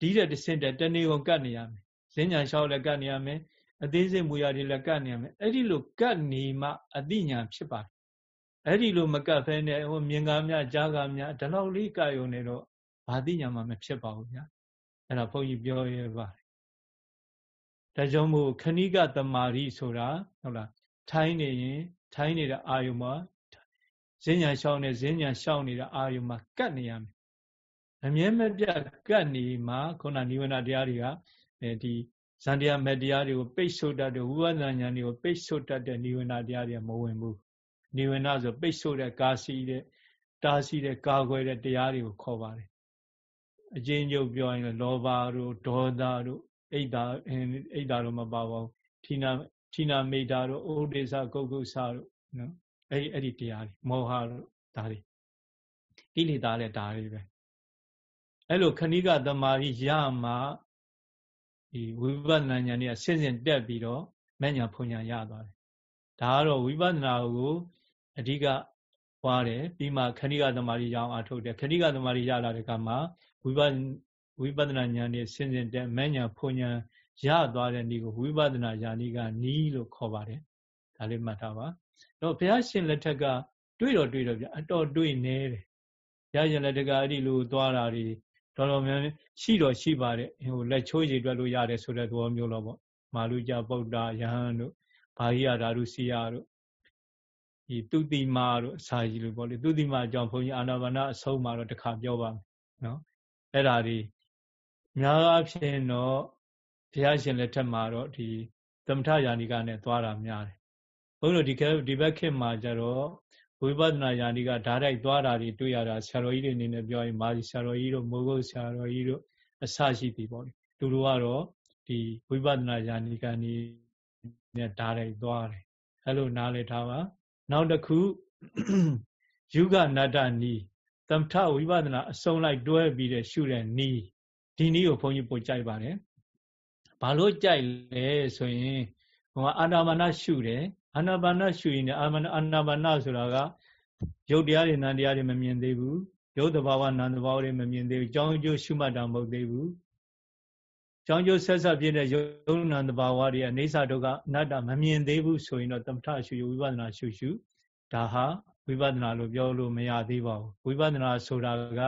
ဒီတဲ့တစ်စင်တဲ့တနေ့ကုန်ကတ်နေရမယ်ဈဉ္ညာလျှောက်လည်းကတ်နေရမယ်အသေးစိတ်မူရတွေလည်းကတ်နေရမယ်အဲ့ဒီလိုကတ်နေမှအတိညာဖြစ်ပါတယ် အဲ့ဒီလိုမကတ်ဖဲနဲ့ဟိုမြင်ကားများကြားကားများဒီလောက်လေးကယုံနေတော့ဘာတိညာမှမဖြစ်ပါဘူးဗျာအဲ့ဒါဘုန်းကြီးပြောရပါတယ်ဒါကြောင့်မို့ခဏိကတမာရီဆိုတာဟုတ်လားထိုင်းနေရင် ထိုင်းနေတဲ့အာယုမှာဈဉ္ညာရှောင်းနေဈဉ္ညာရှောင်းနေတဲ့အာယုမှာကတ်နေရမယ်အမြဲမပြတ်ကတ်နေမှာခုနနိဝရဏတရားတွေကအဲဒီဇန်တရားမတရားတွေကိုပိတ်ဆို့တတ်တဲ့ဝိပဿနာဉာဏ်တွေကိုပိတ်ဆို့တတ်တဲ့နိဝရဏတရားတွေမဝင်ဘူး နိဝရဏဆိုပိတ်ဆို့တဲ့ကာစီတဲ့တားစီတဲ့ကာကွယ်တဲ့တရားတွေကိုခေါ်ပါတယ်အကျဉ်းချုပ်ပြောရင်လောဘတို့ဒေါသတို့အိတ်တာအိတ်တာတော့မပါပါဘူးဌိနာဌိနာမိတာတို့ဩဒေသကုတ်ကုဆာတို့နော်အဲ့ဒီအဲ့ဒီတရားတွေမောဟတို့ဒါတွေကိလေသာလည်းဒါတွေပဲအဲ့လိုခဏိကသမာဓိရမှဒီဝိပဿနာဉာဏ်ကြီးဆင့်ဆင့်တက်ပြီးတော့မဉ္ဇဏ်ဖွညာရသွားတယ်ဒါကတော့ဝိပဿနာကို အဓိကဟွာတယ်ပြီးမှခဏိကသမာဓိရအောင်အထုတ်တယ်ခဏိကသမာဓိရလာတဲ့အခါမှာဝိပဿဝိပဿနာဉာဏ်နဲ့ဆင်စင်တဲ့မဉဏ်ဖွဉဏ်ရသွားတဲ့ဤကိုဝိပဿနာဉာဏ်ဤကနီးလို့ခေါ်ပါတယ်ဒါလေးမှတ်ထားပါတော့ဘုရားရှင်လက်ထက်ကတွေ့တော့တွေ့တော့ဗျအတော်တွေ့နေတယ်ဘုရားရှင်လက်ထက်ကအဲ့ဒီလိုသွားတာတွေတော်တော်များများရှိတော့ရှိပါတယ်ဟိုလက်ချိုးရည်တွက်လို့ရတယ်ဆိုတဲ့သဘောမျိုးတော့ပေါ့မာလူကြပုဒ္ဒါယဟန်တို့ဘာဟိယဓာတုစီယတို့ ဒီတုတိမာတို့အစာကြီးလို့ပေါ့လေတုတိမာအကြောင်းဘုန်းကြီးအာနာပါနအဆုံးမှာတော့တခါပြောပါမယ်နော်အဲ့ဒါတွေများအားဖြင့်တော့ဘုရားရှင်လက်ထက်မှာတော့ဒီသမထယာနိကနဲ့သွားတာများတယ်ဘုန်းကြီးတို့ဒီကဒီဘက်ခေတ်မှာကျတော့ဝိပဿနာယာနိကဓာတ်တိုက်သွားတာတွေတွေ့ရတာဆရာတော်ကြီးတွေအနေနဲ့ပြောရင်မာဇီဆရာတော်ကြီးတို့မိုးကုတ်ဆရာတော်ကြီးတို့အဆရှိသည်ပေါ့လေသူတို့ကတော့ဒီဝိပဿနာယာနိကနီးနဲ့ဓာတ်တိုက်သွားတယ်အဲ့လိုနားလည်ထားပါ နောက်တစ်ခုယုဂနတ္တနီးသမထဝိပဿနာအစုံလိုက်တွဲပြီးတဲ့ရှုတဲ့နီးဒီနီးကိုဘုန်းကြီးပို့ကြိုက်ပါတယ်ဘာလို့ကြိုက်လဲဆိုရင်ဟိုအာနာပါနရှုတယ်အာနာပါနရှုရင်အာနာပါနဆိုတာကရုပ်တရားတွေနာမ်တရားတွေမမြင်သေးဘူးရုပ်တဘာဝနာမ်တဘာဝတွေမမြင်သေးဘူးကြောင်းကျိုးရှုမှတ်တာမဟုတ်သေးဘူး ကြောင်းကျိုးဆက်ဆက်ပြည့်တဲ့ရုပ်နာမ်တဘာဝတွေအနေဆာဒုက္ခအနတ္တမမြင်သေးဘူးဆိုရင်တော့သမထရှုဝိပဿနာရှုရှုဒါဟာဝိပဿနာလို့ပြောလို့မရသေးပါဘူးဝိပဿနာဆိုတာက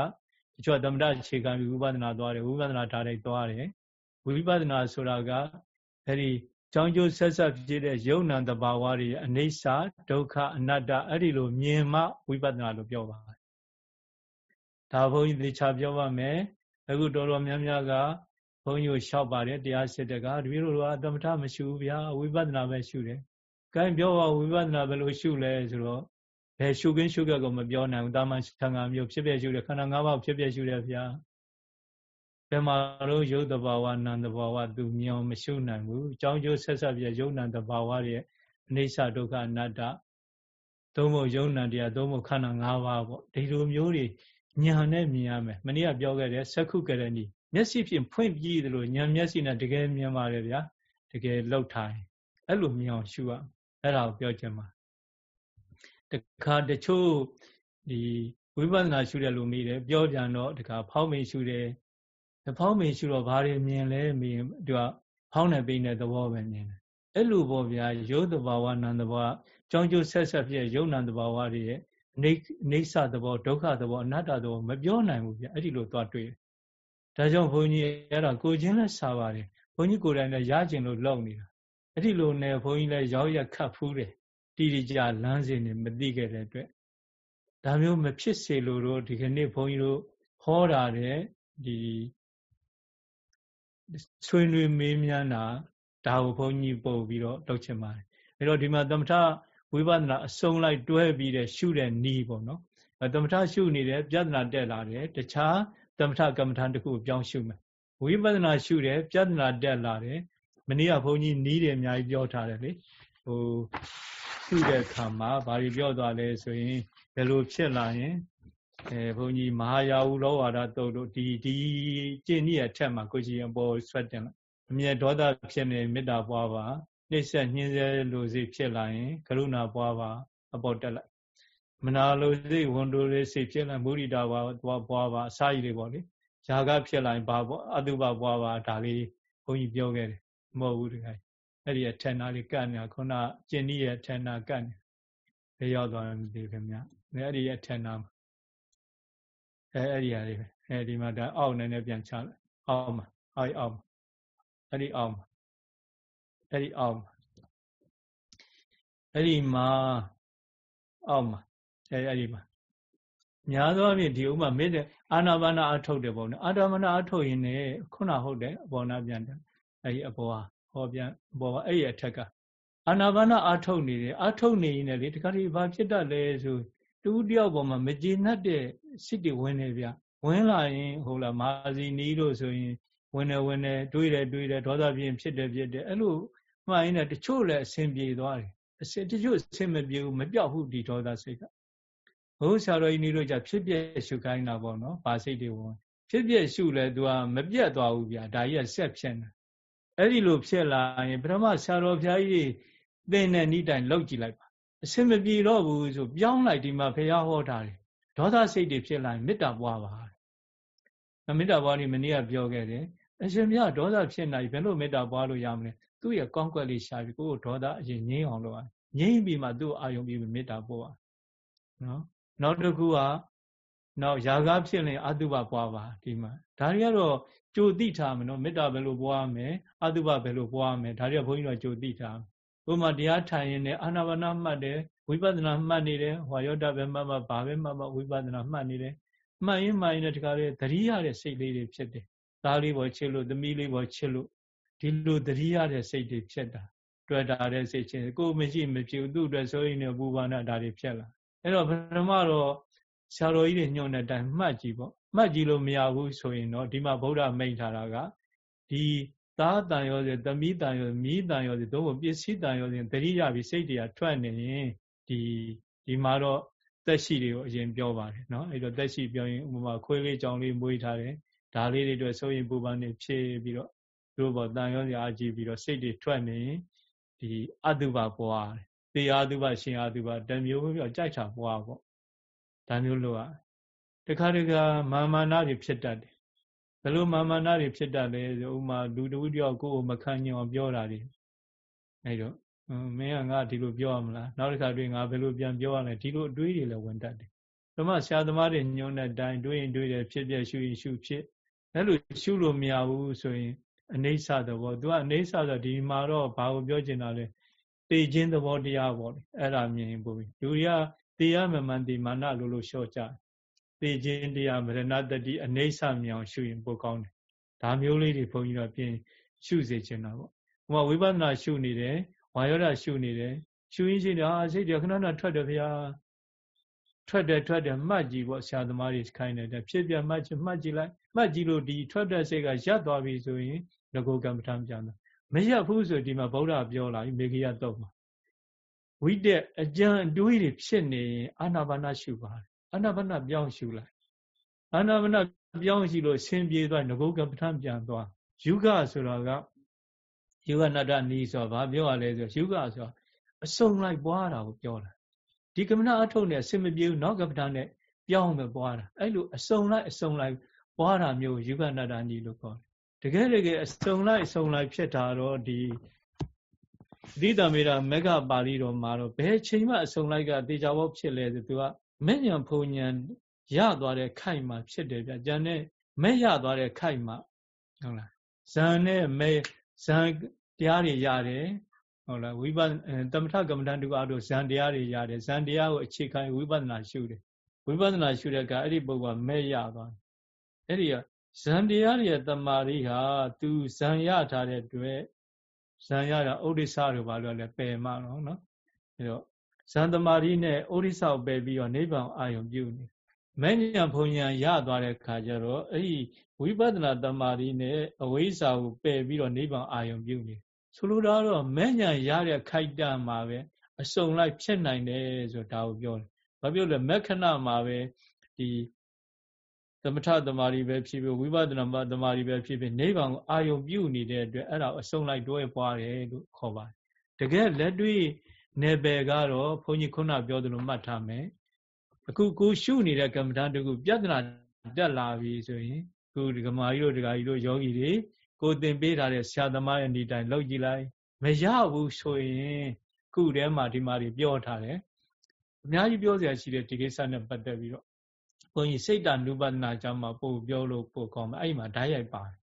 တချို့သမထအခြေခံပြီးဝိပဿနာသွားတယ်ဝိပဿနာဓာတ်တွေသွားတယ်ဝိပဿနာဆိုတာကအဲဒီကြောင်းကျိုးဆက်ဆက်ဖြစ်တဲ့ယုံနာတဘာဝတွေအနိစ္စဒုက္ခအနတ္တအဲ့ဒီလိုမြင်မှဝိပဿနာလို့ပြောပါတယ်ဒါဘုန်းကြီးသေချာပြောပါမယ်အခုတော်တော်များများကဘု န်းကြီးကိုလျှောက်ပါတယ်တရားစစ်တဲ့ကတပည့်တို့ကသမထမရှိဘူးဗျာဝိပဿနာပဲရှုတယ်။ကိုင်းပြောပါဝိပဿနာဘယ်လိုရှုလဲဆိုတော့ဘယ်ရှုခင်းရှုခက်ကိုမပြောနိုင်ဘူးတာမန်ဆံဃာမျိုးဖြစ်ပြရှုတယ်ခန္ဓာ၅ပါးဖြစ်ပြရှုတယ်ဗျာဘယ်မှာလို့ယုတ်တဘာဝနာမ်တဘာဝသူမြောင်မရှုနိုင်ဘူးအကြောင်းကျိုးဆက်ဆက်ပြယုတ်နာမ်တဘာဝရဲ့အိဋ္ဌဒုက္ခအနတ္တသုံးဖို့ယုံနာတရားသုံးဖို့ခန္ဓာ၅ပါးပေါ့ဒီလိုမျိုးတွေညာနဲ့မြင်ရမယ်မနေ့ကပြောခဲ့တဲ့သက္ခုကရဏီ မျက်စိဖြင့်ဖွင့်ကြည့်သလိုညာမျက်စိနဲ့တကယ်မြင်ပါတယ်ဗျာတကယ်လောက်ထားရင်အဲ့လိုမြင်အောင်ရှုရအဲ့ဒါကိုပြောချင်ပါတခါတချို့ဒီဝိပဿနာရှုတဲ့လူမိတယ်ပြောပြန်တော့တခါဖောင်းမိန်ရှုတယ်ဖောင်းမိန်ရှုတော့ဘာတွေမြင်လဲမြင်သူကဖောင်းနေပိတဲ့သဘောပဲမြင်တယ်အဲ့လိုပေါ့ဗျာရုပ်တဘာဝနံတဘာဝကြောင်းကျိုးဆက်ဆက်ဖြစ်ရုပ်နံတဘာဝတွေရဲ့နေနေဆသဘောဒုက္ခသဘောအနတ္တသဘောမပြောနိုင်ဘူးဗျအဲ့ဒီလိုသွားတွေ့တယ် ဒါကြောင့်ဘုန်းကြီးအဲ့ဒါကိုချင်းလည်းစာပါတယ်ဘုန်းကြီးကိုယ်တိုင်လည်းရကျင်လို့လောက်နေတာအဲ့ဒီလိုနဲ့ဘုန်းကြီးလည်းရောက်ရခတ်ဖူးတယ်တိတိကျလမ်းစဉ်နေမသိခဲ့တဲ့အတွက်ဒါမျိုးမဖြစ်စေလို့တော့ဒီကနေ့ဘုန်းကြီးတို့ဟောတာတဲ့ဒီဆွေးနွေးမေးမြန်းတာဒါကိုဘုန်းကြီးပို့ပြီးတော့လုပ်ချင်ပါတယ်အဲ့တော့ဒီမှာသမထဝိပဿနာအစုံလိုက်တွဲပြီးတဲ့ရှုတဲ့နီးပေါ့နော်သမထရှုနေတယ်ပြဿနာတက်လာတယ်တခြား သမထကမ္မထာတစ်ခုပြောင်းရှုမယ်ဝိပဿနာရှုတယ်ပြဿနာတက်လာတယ်မနေ့ကဘုန်းကြီးနီးတယ်အများကြီးပြောထားတယ်လေဟိုရှုတဲ့အခါမှာဘာတွေပြောသွားလဲဆိုရင်ဘယ်လိုဖြစ်လာရင်အဲဘုန်းကြီးမဟာယာဟုလောဝါဒတုတ်တို့ဒီဒီကျင့်နည်းအထက်မှာကိုကြီးအပေါ်ဆွတ်တင်လိုက်အမြဲဒေါသဖြစ်နေမေတ္တာပွားပါနှိစ္စညှင်းဆဲလိုစိဖြစ်လာရင် ကရုဏာပွားပါအပေါ်တက်လိုက် မနာလိုစိဝန်တိုလေးစိဖြစ်လာမုရိတာပွားပွားပွားပါအစာရည်လေးပေါ့လေဇာကဖြစ်လာရင်ဘာပေါ့အတုပပွားပါဒါလေးဘုန်းကြီးပြောခဲ့တယ်မဟုတ်ဘူးတခါအဲ့ဒီအထက်နာလေးကတ်နေတာခုနကျင်နီးရဲ့အထက်နာကတ်နေဘယ်ရောက်သွားမှမသိခင်ဗျအဲ့ဒီအထက်နာအဲအဲ့ဒီဟာလေးပဲအဲဒီမှာဒါအောက်နေနဲ့ပြန်ချလိုက်အောက်မှာအောက်အောက်အဲ့ဒီအောက်မှာအဲ့ဒီအောက်မှာအဲ့ဒီမှာအောက်မှာ အဲ့အဲ့ဒီမှာများသောအားဖြင့်ဒီဥမာမေတ္တာအာနာပါနာအထုတ်တယ်ပေါ့နော်အာနာပါနာအထုတ်ရင်လည်းခုနဟုတ်တယ်အပေါ်နာပြန်တယ်အဲ့ဒီအပေါ်ဟာဟောပြန်အပေါ်ကအဲ့ဒီအထက်ကအာနာပါနာအထုတ်နေတယ်အထုတ်နေရင်လည်းဒီခါဒီဘာဖြစ်တတ်လဲဆိုတူတယောက်ပေါ်မှာမကျေနပ်တဲ့စိတ်တွေဝင်နေဗျဝင်လာရင်ဟုတ်လားမာစီနီးလို့ဆိုရင်ဝင်နေဝင်နေတွေးတယ်တွေးတယ်ဒေါသပြင်းဖြစ်တယ်ဖြစ်တယ်အဲ့လိုမှန်ရင်တချို့လည်းအဆင်ပြေသွားတယ်အစတချို့အဆင်မပြေဘူးမပြောက်ဘူးဒီဒေါသစိတ်က ဘုရားဆရာတော်ကြီးနေလို့じゃဖြစ်ပြရှုခိုင်းတာပေါ့နော်။ဘာစိတ်တွေဝင်ဖြစ်ပြရှုလဲ तू ကမပြတ်သွားဘူးဗျာ။ဒါကြီးကဆက်ဖြစ်နေ။အဲ့ဒီလိုဖြစ်လာရင်ပထမဆရာတော်ဘုရားကြီးသင်တဲ့ဤတိုင်လောက်ကြည့်လိုက်ပါ။အစင်မပြေတော့ဘူးဆိုပြောင်းလိုက်ဒီမှာဘုရားဟောတာတယ်။ဒေါသစိတ်တွေဖြစ်လာရင်မေတ္တာပွားပါ။မေတ္တာပွားနေမနေ့ကပြောခဲ့တယ်။အရှင်မြတ်ဒေါသဖြစ်နေဘယ်လိုမေတ္တာပွားလို့ရမလဲ။သူ့ရဲ့ကောင်းကွက်လေးရှာပြီးကိုယ်ဒေါသအရင်ငြိမ်းအောင်လုပ်ရတယ်။ငြိမ်းပြီးမှသူ့အာယုံပြီးမေတ္တာပို့ရနော် နောက်တစ်ခုကနောက်ယာကဖြစ်ရင်အတုပပွားပါဒီမှာဒါတွေကတော့ကြိုသိထားမယ်နော်မေတ္တာဘယ်လိုပွားမယ်အတုပဘယ်လိုပွားမယ်ဒါတွေကဘုန်းကြီးတို့ကြိုသိထားဥပမာတရားထိုင်ရင်လည်းအာနာပါနာမှတ်တယ်ဝိပဿနာမှတ်နေတယ်ဟောယောတပဲမှတ်မှဘာပဲမှတ်မှဝိပဿနာမှတ်နေတယ်မှတ်ရင်မှတ်ရင်တခါလေသတိရတဲ့စိတ်လေးတွေဖြစ်တယ်သားလေးပေါ်ချစ်လို့သမီးလေးပေါ်ချစ်လို့ဒီလိုသတိရတဲ့စိတ်တွေဖြစ်တာတွေ့တာတဲ့စိတ်ချင်းကိုမရှိမဖြစ်ဘူးသူ့အတွက်ဆိုရင်လည်းဘူပါဏဒါတွေဖြစ်လာ အဲ့တော့ဗြဟ္မတော့ဆရာတော်ကြီးတွေညွှန်တဲ့အတိုင်းမှတ်ကြည့်ပေါ့မှတ်ကြည့်လို့မရဘူးဆိုရင်တော့ဒီမှာဗုဒ္ဓမိန့်ထားတာကဒီသားတန်ရောစေသမီးတန်ရောမိတန်ရောစေသို့မဟုတ်ပစ္စည်းတန်ရောစေတတိယပြီးစိတ်တရားထွက်နေရင်ဒီဒီမှာတော့တက်ရှိတွေကိုအရင်ပြောပါတယ်နော်အဲ့တော့တက်ရှိပြောရင်ဥပမာခွေးလေးကြောင်လေးမွေးထားတယ်ဒါလေးတွေအတွက်ဆိုရင်ပူပန်နေဖြည့်ပြီးတော့တို့ဘောတန်ရောစေအားကြည့်ပြီးတော့စိတ်တွေထွက်နေရင်ဒီအတုပါပွားတယ် သေအာတုပရှင်အာတုပတမျိုးပြောကြိုက်တာပွားပေါ့ဒါမျိုးလို့ရတခါတခါမာမာနတွေဖြစ်တတ်တယ်ဘယ်လိုမာမာနတွေဖြစ်တတ်လဲဆိုဥမာလူတဝိတယောက်ကိုယ်ကိုမခံညင်အောင်ပြောတာတွေအဲဒါမင်းကငါဒီလိုပြောရမလားနောက်တစ်ခါတွေ့ငါဘယ်လိုပြန်ပြောရလဲဒီလိုအတွေးတွေလည်းဝင်တတ်တယ်ဓမ္မဆရာသမားတွေညွှန်းတဲ့အတိုင်းတွေးရင်တွေးတယ်ဖြစ်ပြရှုရင်ရှုဖြစ်အဲလိုရှုလို့မရဘူးဆိုရင်အနေဆသဘောသူကအနေဆဆိုဒီမှာတော့ဘာကိုပြောချင်တာလဲ တေခြင်းသဘောတရားပေါ့လေအဲ့ဒါမြင်ပို့ပြီလူတွေကတေရမမှန်တေမာနလို့လို့လျှော့ကြတေခြင်းတရားမရဏတတိအနေဆမြောင်ရှုရင်ပိုကောင်းတယ်ဒါမျိုးလေးတွေဘုန်းကြီးတို့ပြင်ရှုစေချင်တာပေါ့ဟိုမှာဝိပဿနာရှုနေတယ်ဝါယောဓရှုနေတယ်ရှုရင်းရှိတယ်ဟာစိတ်တွေခဏခဏထွက်တယ်ဗျာထွက်တယ်ထွက်တယ်မှတ်ကြည့်ပေါ့ဆရာသမားတွေခိုင်းတယ်ဖြစ်ပြမှတ်ချင်မှတ်ကြည့်လိုက်မှတ်ကြည့်လို့ဒီထွက်တဲ့စိတ်ကရပ်သွားပြီဆိုရင်ငကိုကံပဋ္ဌာန်းပြန်တယ် မရပ်ဘူးဆိုဒီမှာဗုဒ္ဓပြောလာပြီမေဂိယတော့မှာဝိတက်အကြံအတွေးတွေဖြစ်နေရင်အာနာပါနရှုပါတယ်အာနာပါနပြောင်းရှုလိုက်အာနာပါနပြောင်းရှုလို့ဆင်ပြေသွားငကိုကံပဋ္ဌာန်းပြန်သွားယူကဆိုတော့ကယူကနတ္တနီးဆိုတော့ဘာပြောရလဲဆိုယူကဆိုတော့အစုံလိုက်ပွားတာကိုပြောတာဒီကမ္မနာအထုတ်နဲ့အစင်မပြေဘူးနောက်ကပ္ပဒါနဲ့ပြောင်းပဲပွားတာအဲ့လိုအစုံလိုက်အစုံလိုက်ပွားတာမျိုးယူကနတ္တနီလို့ခေါ်တယ် တကယ်တကယ်အစုံလိုက်အစုံလိုက်ဖြစ်တာတော့ဒီသီတမေတာမေဃပါဠိတော်မှာတော့ဘယ်ချိန်မှအစုံလိုက်ကတေချာဘောဖြစ်လဲဆိုသူကမဲ့ညာဖုံညာရသွားတဲ့ခိုက်မှဖြစ်တယ်ဗျကျန်တဲ့မဲ့ရသွားတဲ့ခိုက်မှဟုတ်လားဇန်နဲ့မဲ့ဇန်တရားတွေရတယ်ဟုတ်လားဝိပဿနာတမထကမ္မဋ္ဌာန်းတူအားတို့ဇန်တရားတွေရတယ်ဇန်တရားကိုအခြေခံဝိပဿနာရှုတယ်ဝိပဿနာရှုတဲ့အခါအဲ့ဒီပုဂ္ဂိုလ်ကမဲ့ရသွားတယ်အဲ့ဒီက ဇန်တရားတွေရဲ့တမာရီဟာသူဇန်ရထားတဲ့တွေ့ဇန်ရတာဥဒိစ္စတို့ဘာလို့လဲပယ်မှတော့နော်အဲ့တော့ဇန်တမာရီနဲ့ဥဒိစ္စကိုပယ်ပြီးတော့နိဗ္ဗာန်အာရုံပြုနေမဲ့ညာဘုံညာရသွားတဲ့အခါကျတော့အဲ့ဒီဝိပဿနာတမာရီနဲ့အဝိဇ္ဇာကိုပယ်ပြီးတော့နိဗ္ဗာန်အာရုံပြုနေဆိုလိုတာတော့မဲ့ညာရတဲ့ခိုက်တမှာပဲအစုံလိုက်ဖြစ်နိုင်တယ်ဆိုဒါကိုပြောတယ်။ဘာပြောလဲမက္ခဏမှာပဲဒီ သမထသမารီပဲဖြစ်ဖြစ်ဝိပဿနာသမารီပဲဖြစ်ဖြစ်နိဗ္ဗာန်ကိုအာယုံပြုနေတဲ့အတွက်အဲ့ဒါအစုံလိုက်တွဲပွားတယ်လို့ခေါ်ပါတယ်။တကယ်လက်တွေ့နယ်ပယ်ကတော့ဘုန်းကြီးခုနပြောသလိုမှတ်ထားမယ်။အခုကိုရှုနေတဲ့ကမ္မဋ္ဌာန်းတခုပြဿနာတက်လာပြီဆိုရင်ခုဒီကမာကြီးတို့ဒကာကြီးတို့ယောဂီတွေကိုသင်ပေးထားတဲ့ဆရာသမားရဲ့ဒီတိုင်းလောက်ကြည့်လိုက်မရဘူးဆိုရင်ခုထဲမှာဒီမှာတွေပြောထားတယ်အများကြီးပြောစရာရှိတယ်ဒီကိစ္စနဲ့ပတ်သက်ပြီးတော့ ဘုန်းကြီးစိတ်တ ानु ပဒနာကြောင့်မှပို့ပြောလို့ပို့ကောင်းမယ်အဲ့ဒီမှာဓာတ်ရိုက်ပါတယ်